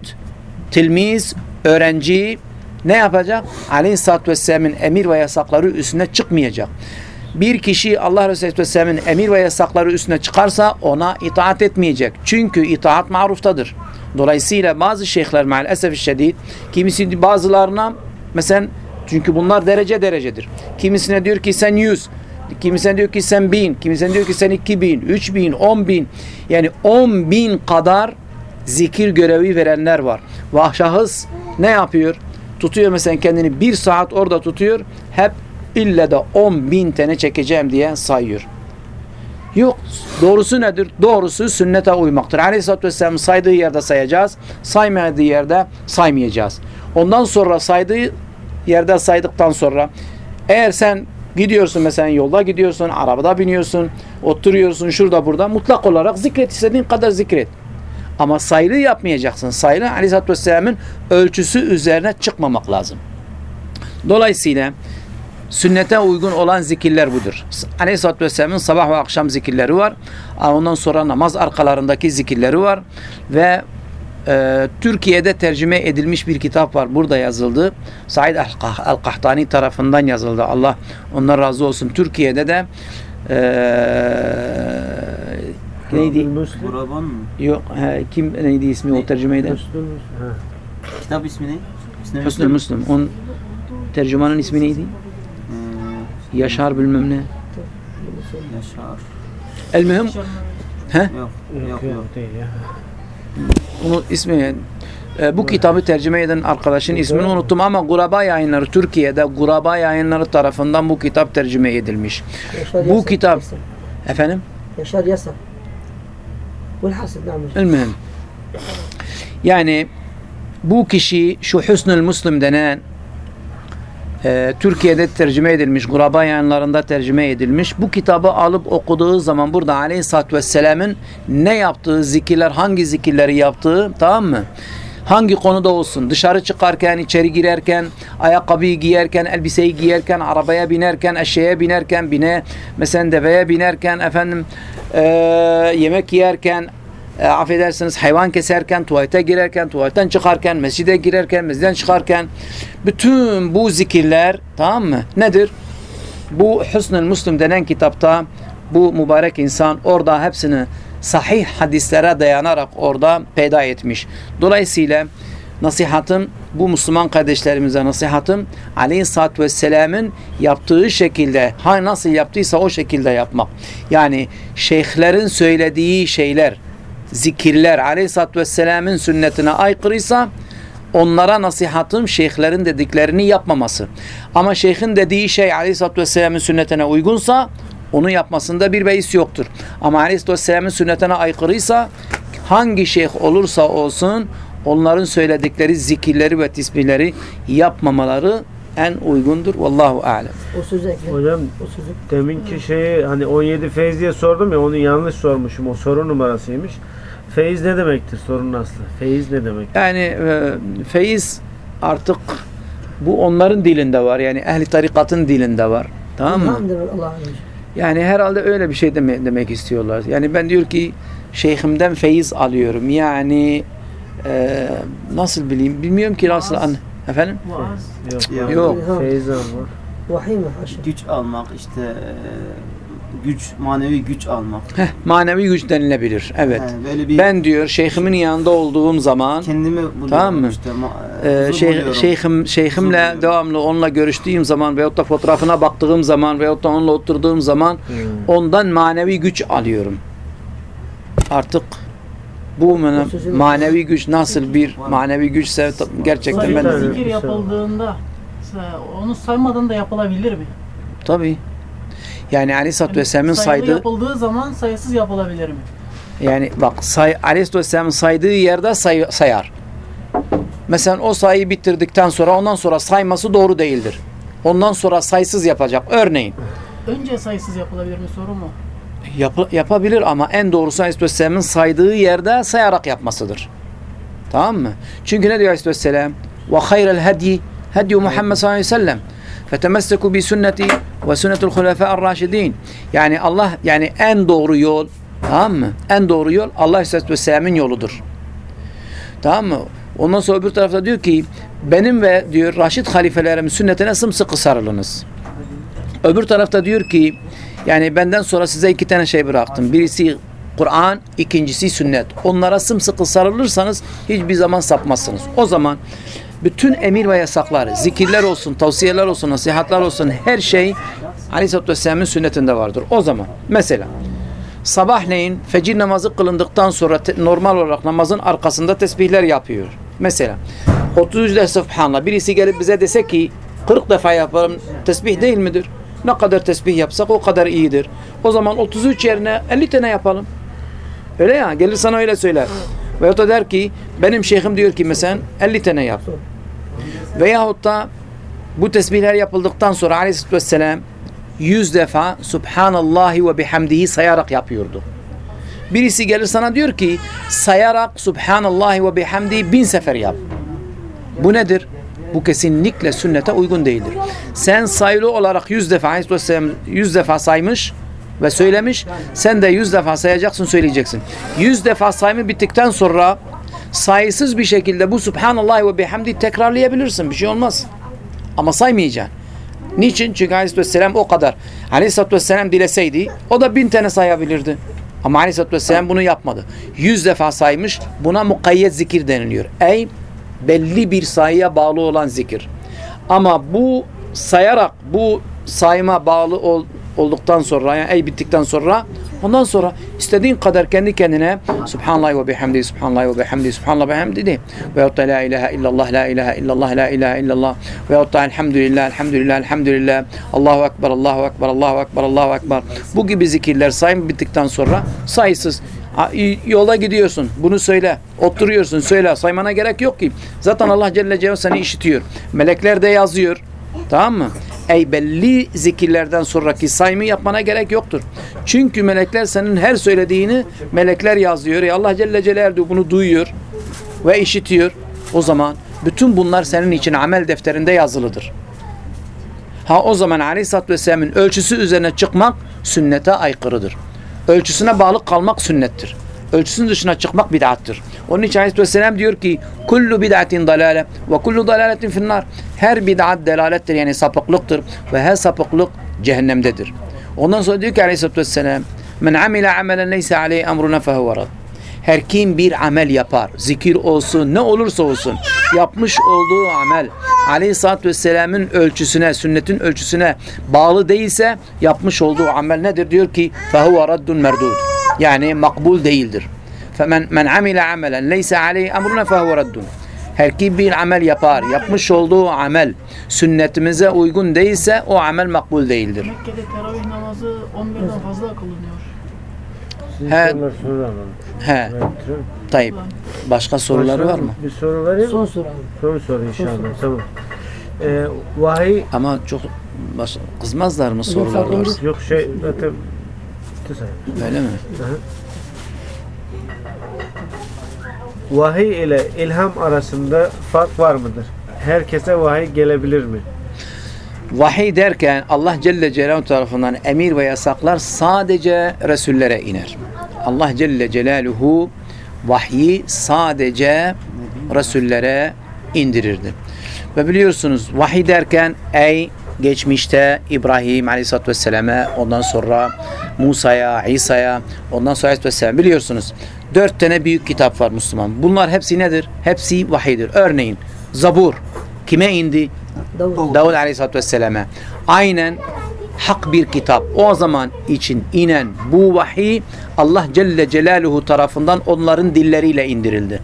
tilmiz, öğrenci ne yapacak? Aleyhisselatü Vesselam'ın emir ve yasakları üstüne çıkmayacak. Bir kişi Allah Resulü Vesselam'ın emir ve yasakları üstüne çıkarsa ona itaat etmeyecek. Çünkü itaat maruftadır. Dolayısıyla bazı şeyhler maalesef şiddet kimisi bazılarına mesela çünkü bunlar derece derecedir. Kimisine diyor ki sen 100, Kimisen diyor ki sen bin, kimisen diyor ki sen iki bin, üç bin, on bin. Yani on bin kadar zikir görevi verenler var. Ve şahıs ne yapıyor? Tutuyor mesela kendini bir saat orada tutuyor. Hep ille de on bin tane çekeceğim diye sayıyor. Yok. Doğrusu nedir? Doğrusu sünnete uymaktır. Aleyhisselatü Vesselam saydığı yerde sayacağız. Saymadığı yerde saymayacağız. Ondan sonra saydığı yerde saydıktan sonra eğer sen gidiyorsun mesela yolda gidiyorsun, arabada biniyorsun, oturuyorsun şurada burada mutlak olarak zikret istediğin kadar zikret. Ama sayılı yapmayacaksın. Sayılı Aleyhisselatü Vesselam'ın ölçüsü üzerine çıkmamak lazım. Dolayısıyla sünnete uygun olan zikirler budur. Aleyhisselatü Vesselam'ın sabah ve akşam zikirleri var. Ondan sonra namaz arkalarındaki zikirleri var. Ve e, Türkiye'de tercüme edilmiş bir kitap var. Burada yazıldı. Said el-Kahtani tarafından yazıldı. Allah ondan razı olsun. Türkiye'de de e, neydi? Buraban mı? Yok, he, kim neydi ismi o tercümeyi de? Kitap ismi ne? İsmi Hüsnü Müslüm. Onun tercümanın ismi neydi? Ee, Yaşar bilmem ne. Yaşar. El mühim he? Yok, yok, yok, yok. değil ya. Bunu ismi e, bu kitabı tercüme eden arkadaşın ismini unuttum ama Guraba Yayınları Türkiye'de Guraba Yayınları tarafından bu kitap tercüme edilmiş. Yaşar bu yasak, kitap yasak. efendim? Yaşar yasak. Elmühim. Yani bu kişi şu Hüsnül Müslim denen e, Türkiye'de tercüme edilmiş, Guraba yayınlarında tercüme edilmiş. Bu kitabı alıp okuduğu zaman burada Aleyhisselatü Vesselam'ın ne yaptığı, zikirler, hangi zikirleri yaptığı tamam mı? Hangi konuda olsun, dışarı çıkarken, içeri girerken, ayakkabıyı giyerken, elbiseyi giyerken, arabaya binerken, eşeğe binerken, bine, mesela deveye binerken, efendim e, yemek yerken, e, affedersiniz hayvan keserken, tuvalete girerken, tuvaletten çıkarken, mescide girerken, mesciden çıkarken bütün bu zikirler tamam mı? Nedir? Bu Hüsnül Müslüm denen kitapta bu mübarek insan orada hepsini sahih hadislere dayanarak orada peyda etmiş. Dolayısıyla nasihatım bu Müslüman kardeşlerimize nasihatım Aleyhisselatü Vesselam'ın yaptığı şekilde ha nasıl yaptıysa o şekilde yapmak. Yani şeyhlerin söylediği şeyler zikirler Aleyhisselatü Vesselam'ın sünnetine aykırıysa onlara nasihatım şeyhlerin dediklerini yapmaması. Ama şeyhin dediği şey Aleyhisselatü Vesselam'ın sünnetine uygunsa onu yapmasında bir beis yoktur. Ama Aleyhisselatü Vesselam'ın sünnetine aykırıysa hangi şeyh olursa olsun onların söyledikleri zikirleri ve tesbihleri yapmamaları en uygundur. Vallahu alem. O sözü ekle. Hocam O sözü. deminki şeyi hani 17 feyiz diye sordum ya onu yanlış sormuşum. O soru numarasıymış. Feyiz ne demektir sorunun aslı? Feyiz ne demek? Yani e, feyiz artık bu onların dilinde var. Yani ehli tarikatın dilinde var. Tamam mı? Yani herhalde öyle bir şey deme, demek istiyorlar. Yani ben diyor ki şeyhimden feyiz alıyorum. Yani e, nasıl bileyim bilmiyorum ki nasıl an efendim. Yok. Yok. Feyiz alma. Vahiy mi? Haşa. Güç almak işte e, güç, manevi güç almak. Heh, manevi güç denilebilir. Evet. He, böyle bir Ben diyor şeyhimin yanında olduğum zaman kendimi buluyorum Tamam mı? işte. ma- e, huzur şey, buluyorum. şeyhim şeyhimle buluyorum. devamlı onunla görüştüğüm zaman veyahut da fotoğrafına baktığım zaman veyahut da onunla oturduğum zaman ondan manevi güç alıyorum. Artık bu mana- manevi güç nasıl bir manevi güçse gerçekten ben zikir yapıldığında onu saymadan da yapılabilir mi? tabii yani Aleyhisselatü Yani Vesselam'ın saydığı yapıldığı zaman sayısız yapılabilir mi? yani bak say, Aleyhisselatü Vesselam'ın saydığı yerde say- sayar. Mesela o sayıyı bitirdikten sonra ondan sonra sayması doğru değildir. Ondan sonra sayısız yapacak. Örneğin Önce sayısız yapılabilir mi soru mu? Yap- yapabilir ama en doğrusu Aleyhisselam'ın saydığı yerde sayarak yapmasıdır. Tamam mı? Çünkü ne diyor Aleyhisselam? Ve hayrel hedi hedi Muhammed sallallahu aleyhi ve sellem. Fetemesseku bi sünneti ve sünnetul hulefa'er raşidin. Yani Allah yani en doğru yol tamam mı? En doğru yol Allah Aleyhisselatü Vesselam'ın yoludur. Tamam mı? Ondan sonra öbür tarafta diyor ki benim ve diyor Raşid halifelerimin sünnetine sımsıkı sarılınız. Öbür tarafta diyor ki yani benden sonra size iki tane şey bıraktım. Birisi Kur'an, ikincisi sünnet. Onlara sımsıkı sarılırsanız hiçbir zaman sapmazsınız. O zaman bütün emir ve yasaklar, zikirler olsun, tavsiyeler olsun, nasihatler olsun her şey Aleyhisselatü Vesselam'ın sünnetinde vardır. O zaman mesela sabahleyin fecir namazı kılındıktan sonra normal olarak namazın arkasında tesbihler yapıyor. Mesela 33 de Subhanallah birisi gelip bize dese ki 40 defa yaparım tesbih değil midir? Ne kadar tesbih yapsak o kadar iyidir. O zaman 33 yerine 50 tane yapalım. Öyle ya gelir sana öyle söyler. Veyahut da der ki benim şeyhim diyor ki mesela 50 tane yap. Veyahut da bu tesbihler yapıldıktan sonra aleyhissalatü vesselam 100 defa Subhanallahi ve bihamdihi sayarak yapıyordu. Birisi gelir sana diyor ki sayarak Subhanallahi ve bihamdihi bin sefer yap. Bu nedir? Bu kesinlikle sünnete uygun değildir. Sen sayılı olarak 100 defa Aleyhisselam 100 defa saymış ve söylemiş. Sen de 100 defa sayacaksın söyleyeceksin. 100 defa sayımı bittikten sonra sayısız bir şekilde bu Subhanallah ve bihamdi tekrarlayabilirsin. Bir şey olmaz. Ama saymayacaksın. Niçin? Çünkü Aleyhisselam o kadar. Aleyhisselatü Vesselam dileseydi o da bin tane sayabilirdi. Ama Aleyhisselatü Vesselam bunu yapmadı. Yüz defa saymış. Buna mukayyet zikir deniliyor. Ey belli bir sayıya bağlı olan zikir. Ama bu sayarak bu sayıma bağlı ol- olduktan sonra yani ey bittikten sonra ondan sonra istediğin kadar kendi kendine Subhanallah ve bihamdi Subhanallah ve bihamdi Subhanallah ve bihamdi de veyahut da la ilahe illallah la ilahe illallah la ilahe illallah veyahut da elhamdülillah elhamdülillah elhamdülillah Allahu Ekber Allahu Ekber Allahu Ekber Allahu Ekber bu gibi zikirler sayım bittikten sonra sayısız A- y- Yolda gidiyorsun. Bunu söyle. Oturuyorsun. Söyle. Saymana gerek yok ki. Zaten Allah Celle Celaluhu seni işitiyor. Melekler de yazıyor. Tamam mı? Ey belli zikirlerden sonraki sayımı yapmana gerek yoktur. Çünkü melekler senin her söylediğini melekler yazıyor. Ya Allah Celle Celaluhu bunu duyuyor ve işitiyor. O zaman bütün bunlar senin için amel defterinde yazılıdır. Ha o zaman Aleyhisselatü Vesselam'ın ölçüsü üzerine çıkmak sünnete aykırıdır. Ölçüsüne bağlı kalmak sünnettir. Ölçüsünün dışına çıkmak bid'attır. Onun için Aleyhisselatü Vesselam diyor ki kullu bid'atin dalale ve kullu dalaletin finnar. Her bid'at delalettir yani sapıklıktır ve her sapıklık cehennemdedir. Ondan sonra diyor ki Aleyhisselatü Vesselam men amile amelen leyse aleyhi emruna fehuve rad Her kim bir amel yapar, zikir olsun, ne olursa olsun, yapmış olduğu amel Aleyhisselatü Vesselam'ın ölçüsüne, sünnetin ölçüsüne bağlı değilse yapmış olduğu amel nedir? Diyor ki فَهُوَ رَدٌ مَرْدُودٌ Yani makbul değildir. فَمَنْ مَنْ عَمِلَ عَمَلًا لَيْسَ عَلَيْهِ أَمْرُنَا فَهُوَ رَدٌ Her kim bir amel yapar, yapmış olduğu amel sünnetimize uygun değilse o amel makbul değildir. Mekke'de teravih namazı 11'den fazla kılınıyor. Sizin He. He, tayyip. Başka soruları var mı? Bir soru var ya. Son soru. Soru soru inşallah. soru. Tamam. Ee, vahiy Ama çok baş- kızmazlar mı sorular varsa? yok şey zaten. Öyle mi? Vahiy ile ilham arasında fark var mıdır? Herkese vahiy gelebilir mi? Vahiy derken Allah Celle Celaluhu tarafından emir ve yasaklar sadece Resullere iner. Allah Celle Celaluhu vahyi sadece Resullere indirirdi. Ve biliyorsunuz vahiy derken ey geçmişte İbrahim Aleyhisselatü Vesselam'a ondan sonra Musa'ya, İsa'ya ondan sonra Aleyhisselatü Vesselam biliyorsunuz dört tane büyük kitap var Müslüman. Bunlar hepsi nedir? Hepsi vahiydir. Örneğin Zabur kime indi? Davut. Davud Aleyhisselatü Vesselam'a aynen hak bir kitap. O zaman için inen bu vahiy Allah Celle Celaluhu tarafından onların dilleriyle indirildi.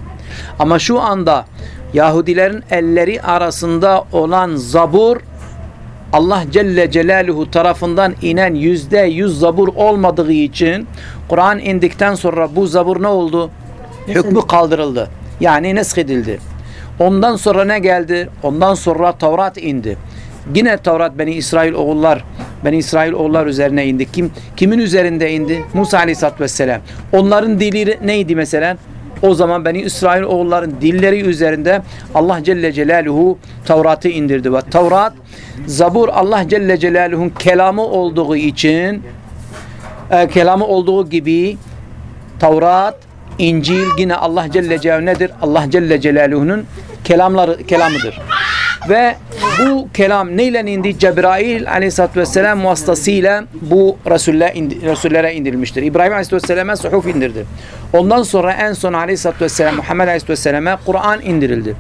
Ama şu anda Yahudilerin elleri arasında olan zabur Allah Celle Celaluhu tarafından inen yüzde yüz zabur olmadığı için Kur'an indikten sonra bu zabur ne oldu? Hükmü kaldırıldı. Yani neshedildi. Ondan sonra ne geldi? Ondan sonra Tevrat indi. Yine Tevrat Beni İsrail oğullar Beni İsrail oğullar üzerine indi. Kim kimin üzerinde indi? Musa Aleyhisselatü Vesselam. Onların dili neydi mesela? O zaman Beni İsrail oğulların dilleri üzerinde Allah Celle Celaluhu Tevrat'ı indirdi ve Tevrat Zabur Allah Celle Celaluhu'nun kelamı olduğu için e, kelamı olduğu gibi Tevrat, İncil yine Allah Celle Celaluhu nedir? Allah Celle Celaluhu'nun kelamları kelamıdır. Ve bu kelam neyle indi? Cebrail aleyhissalatü vesselam vasıtasıyla bu Resul'e Resullere indirilmiştir. İbrahim aleyhissalatü vesselam'a suhuf indirdi. Ondan sonra en son aleyhissalatü vesselam Muhammed aleyhissalatü vesselam'a Kur'an indirildi.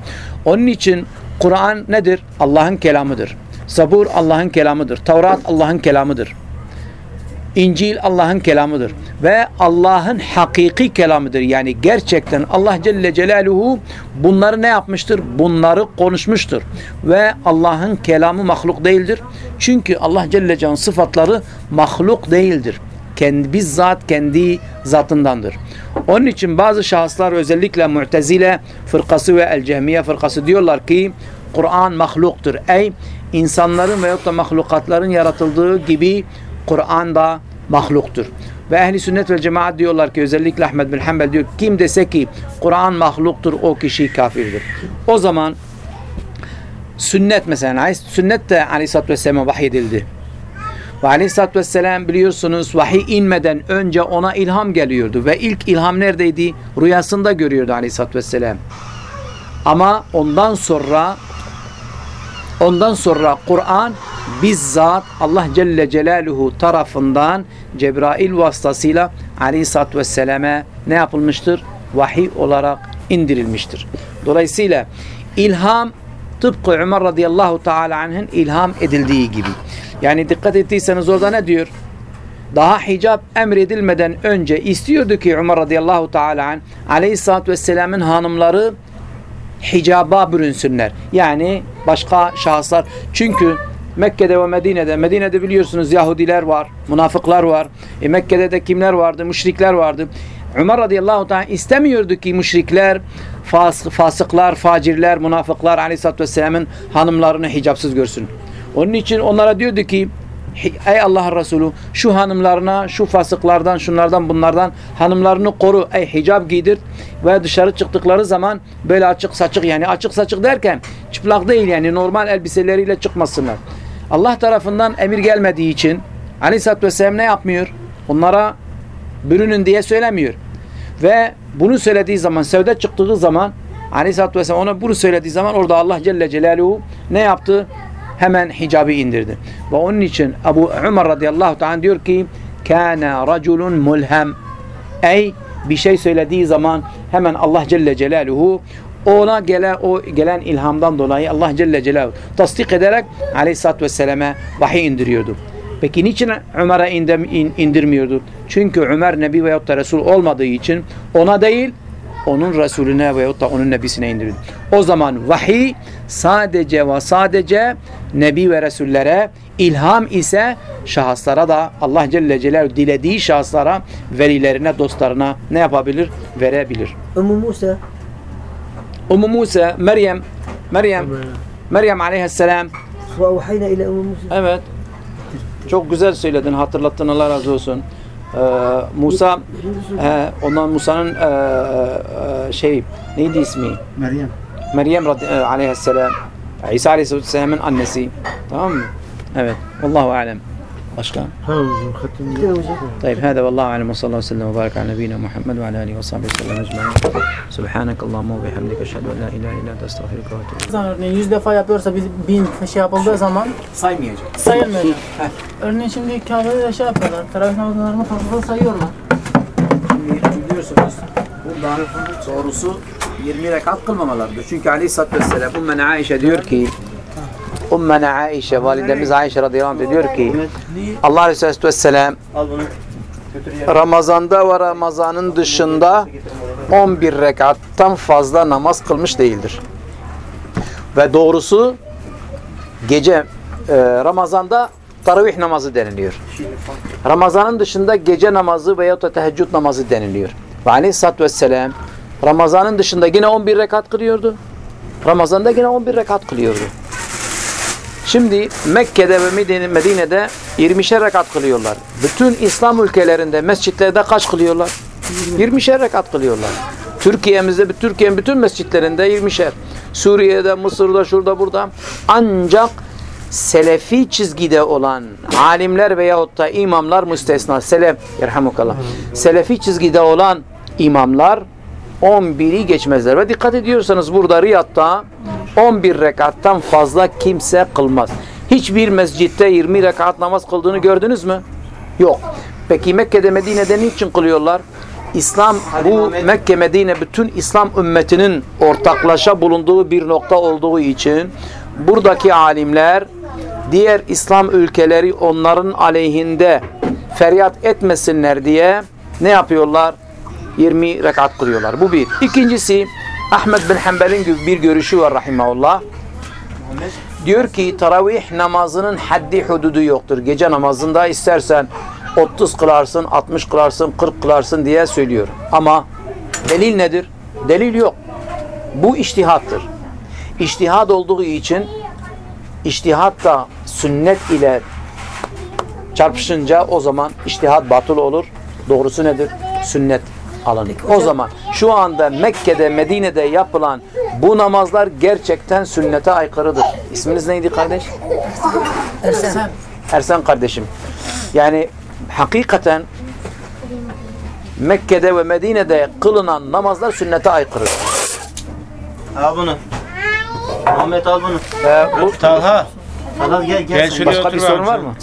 Onun için Kur'an nedir? Allah'ın kelamıdır. Zabur Allah'ın kelamıdır. Tevrat Allah'ın kelamıdır. İncil Allah'ın kelamıdır ve Allah'ın hakiki kelamıdır. Yani gerçekten Allah Celle Celaluhu bunları ne yapmıştır? Bunları konuşmuştur. Ve Allah'ın kelamı mahluk değildir. Çünkü Allah Celle Celaluhu'nun sıfatları mahluk değildir. Kendi, bizzat kendi zatındandır. Onun için bazı şahıslar özellikle Mu'tezile fırkası ve El Cehmiye fırkası diyorlar ki Kur'an mahluktur. Ey insanların veyahut da mahlukatların yaratıldığı gibi Kur'an da mahluktur. Ve ehli sünnet ve cemaat diyorlar ki özellikle Ahmed bin Hanbel diyor kim dese ki Kur'an mahluktur o kişi kafirdir. O zaman sünnet mesela sünnet de aleyhissalatü vesselam'a vahyedildi. Ve aleyhissalatü vesselam biliyorsunuz vahiy inmeden önce ona ilham geliyordu. Ve ilk ilham neredeydi? Rüyasında görüyordu aleyhissalatü vesselam. Ama ondan sonra ondan sonra Kur'an bizzat Allah Celle Celaluhu tarafından Cebrail vasıtasıyla aleyhissalatü vesselame ne yapılmıştır? Vahiy olarak indirilmiştir. Dolayısıyla ilham tıpkı Ömer radıyallahu teala anh'ın ilham edildiği gibi. Yani dikkat ettiyseniz orada ne diyor? Daha hicab emredilmeden önce istiyordu ki Ömer radıyallahu teala anh aleyhissalatü vesselamın hanımları hicaba bürünsünler. Yani başka şahıslar. Çünkü Mekke'de ve Medine'de, Medine'de biliyorsunuz Yahudiler var, münafıklar var. E Mekke'de de kimler vardı? Müşrikler vardı. Ömer radıyallahu teala istemiyordu ki müşrikler, fas fasıklar, facirler, münafıklar aleyhissalatü vesselamın hanımlarını hicapsız görsün. Onun için onlara diyordu ki Ey Allah Resulü şu hanımlarına şu fasıklardan şunlardan bunlardan hanımlarını koru. Ey hicab giydir ve dışarı çıktıkları zaman böyle açık saçık yani açık saçık derken çıplak değil yani normal elbiseleriyle çıkmasınlar. Allah tarafından emir gelmediği için Aleyhisselatü Vesselam ne yapmıyor? Onlara bürünün diye söylemiyor. Ve bunu söylediği zaman sevde çıktığı zaman Aleyhisselatü Vesselam ona bunu söylediği zaman orada Allah Celle Celaluhu ne yaptı? Hemen hicabı indirdi. Ve onun için Ebu Ömer radıyallahu ta'ala diyor ki kâne raculun mulhem ey bir şey söylediği zaman hemen Allah Celle Celaluhu ona gelen o gelen ilhamdan dolayı Allah Celle Celaluhu tasdik ederek Aleyhisselatü Vesselam'a vahiy indiriyordu. Peki niçin Ömer'e indirmiyordu? Çünkü Ömer Nebi veyahut da Resul olmadığı için ona değil onun Resulüne veyahut da onun Nebisine indirildi. O zaman vahiy sadece ve sadece Nebi ve Resullere ilham ise şahıslara da Allah Celle Celaluhu dilediği şahıslara velilerine, dostlarına ne yapabilir? Verebilir. Ümmü Musa Ummu Musa, Meryem, Meryem, Meryem aleyhisselam. Ümmü. Evet. Çok güzel söyledin, hatırlattın Allah razı olsun. Ee, Musa, e, ondan Musa'nın e, e, şey, neydi ismi? Meryem. Meryem e, aleyhisselam. İsa aleyhisselamın annesi. Tamam mı? Evet. Allahu alem. Başka? Tayyip hâdâ ve allâhu alem ve sallallahu sellem ve barik ala nebînâ Muhammed ve alâ alihi ve sahbihi sellem ecmaîn. Subhaneke Allahümme ve bihamdike eşhedü en la ilahe illa ente estağfiruke ve etûbü ilayk. Örneğin 100 defa yapıyorsa biz bin şey yapıldığı zaman saymayacak. Sayılmayacak. Örneğin şimdi Kabe'de de şey yapıyorlar. Teravih namazlarını fazla sayıyorlar. Şimdi biliyorsunuz bu darifin doğrusu 20 rekat kılmamalardır. Çünkü Aleyhisselatü Vesselam Ummen Aişe diyor ki Ummen Aişe validemiz Aişe radıyallahu anh diyor ki Allah Aleyhisselatü Vesselam. Ramazanda ve Ramazanın dışında 11 rekattan fazla namaz kılmış değildir. Ve doğrusu gece e, Ramazanda taravih namazı deniliyor. Ramazanın dışında gece namazı veyahut da teheccüd namazı deniliyor. Ve aleyhissalatü vesselam Ramazanın dışında yine 11 rekat kılıyordu. Ramazan'da yine 11 rekat kılıyordu. Şimdi Mekke'de ve Medine- Medine'de 20'şer rekat kılıyorlar. Bütün İslam ülkelerinde mescitlerde kaç kılıyorlar? 20'şer rekat kılıyorlar. Türkiye'mizde, Türkiye'nin bütün mescitlerinde 20'şer. Suriye'de, Mısır'da, şurada, burada. Ancak Selefi çizgide olan alimler veyahut da imamlar müstesna. Selef, yerhamukallah. Selefi çizgide olan imamlar 11'i geçmezler. Ve dikkat ediyorsanız burada Riyad'da 11 rekattan fazla kimse kılmaz. Hiçbir mescitte 20 rekat namaz kıldığını gördünüz mü? Yok. Peki Mekke'de Medine'de niçin kılıyorlar? İslam bu Mekke Medine bütün İslam ümmetinin ortaklaşa bulunduğu bir nokta olduğu için buradaki alimler diğer İslam ülkeleri onların aleyhinde feryat etmesinler diye ne yapıyorlar? 20 rekat kılıyorlar. Bu bir. İkincisi Ahmet bin Hanbel'in bir görüşü var rahimahullah. Diyor ki taravih namazının haddi hududu yoktur. Gece namazında istersen 30 kılarsın, 60 kılarsın, 40 kılarsın diye söylüyor. Ama delil nedir? Delil yok. Bu iştihattır. İştihad olduğu için iştihat da sünnet ile çarpışınca o zaman iştihad batıl olur. Doğrusu nedir? Sünnet alınır. O zaman şu anda Mekke'de, Medine'de yapılan bu namazlar gerçekten sünnete aykırıdır. İsminiz neydi kardeş? Ersen. Ersen kardeşim. Yani hakikaten Mekke'de ve Medine'de kılınan namazlar sünnete aykırıdır. Al bunu. Muhammed al bunu. Ee, bu Talha Al al gel gel. Gel başka bir sorun var mı?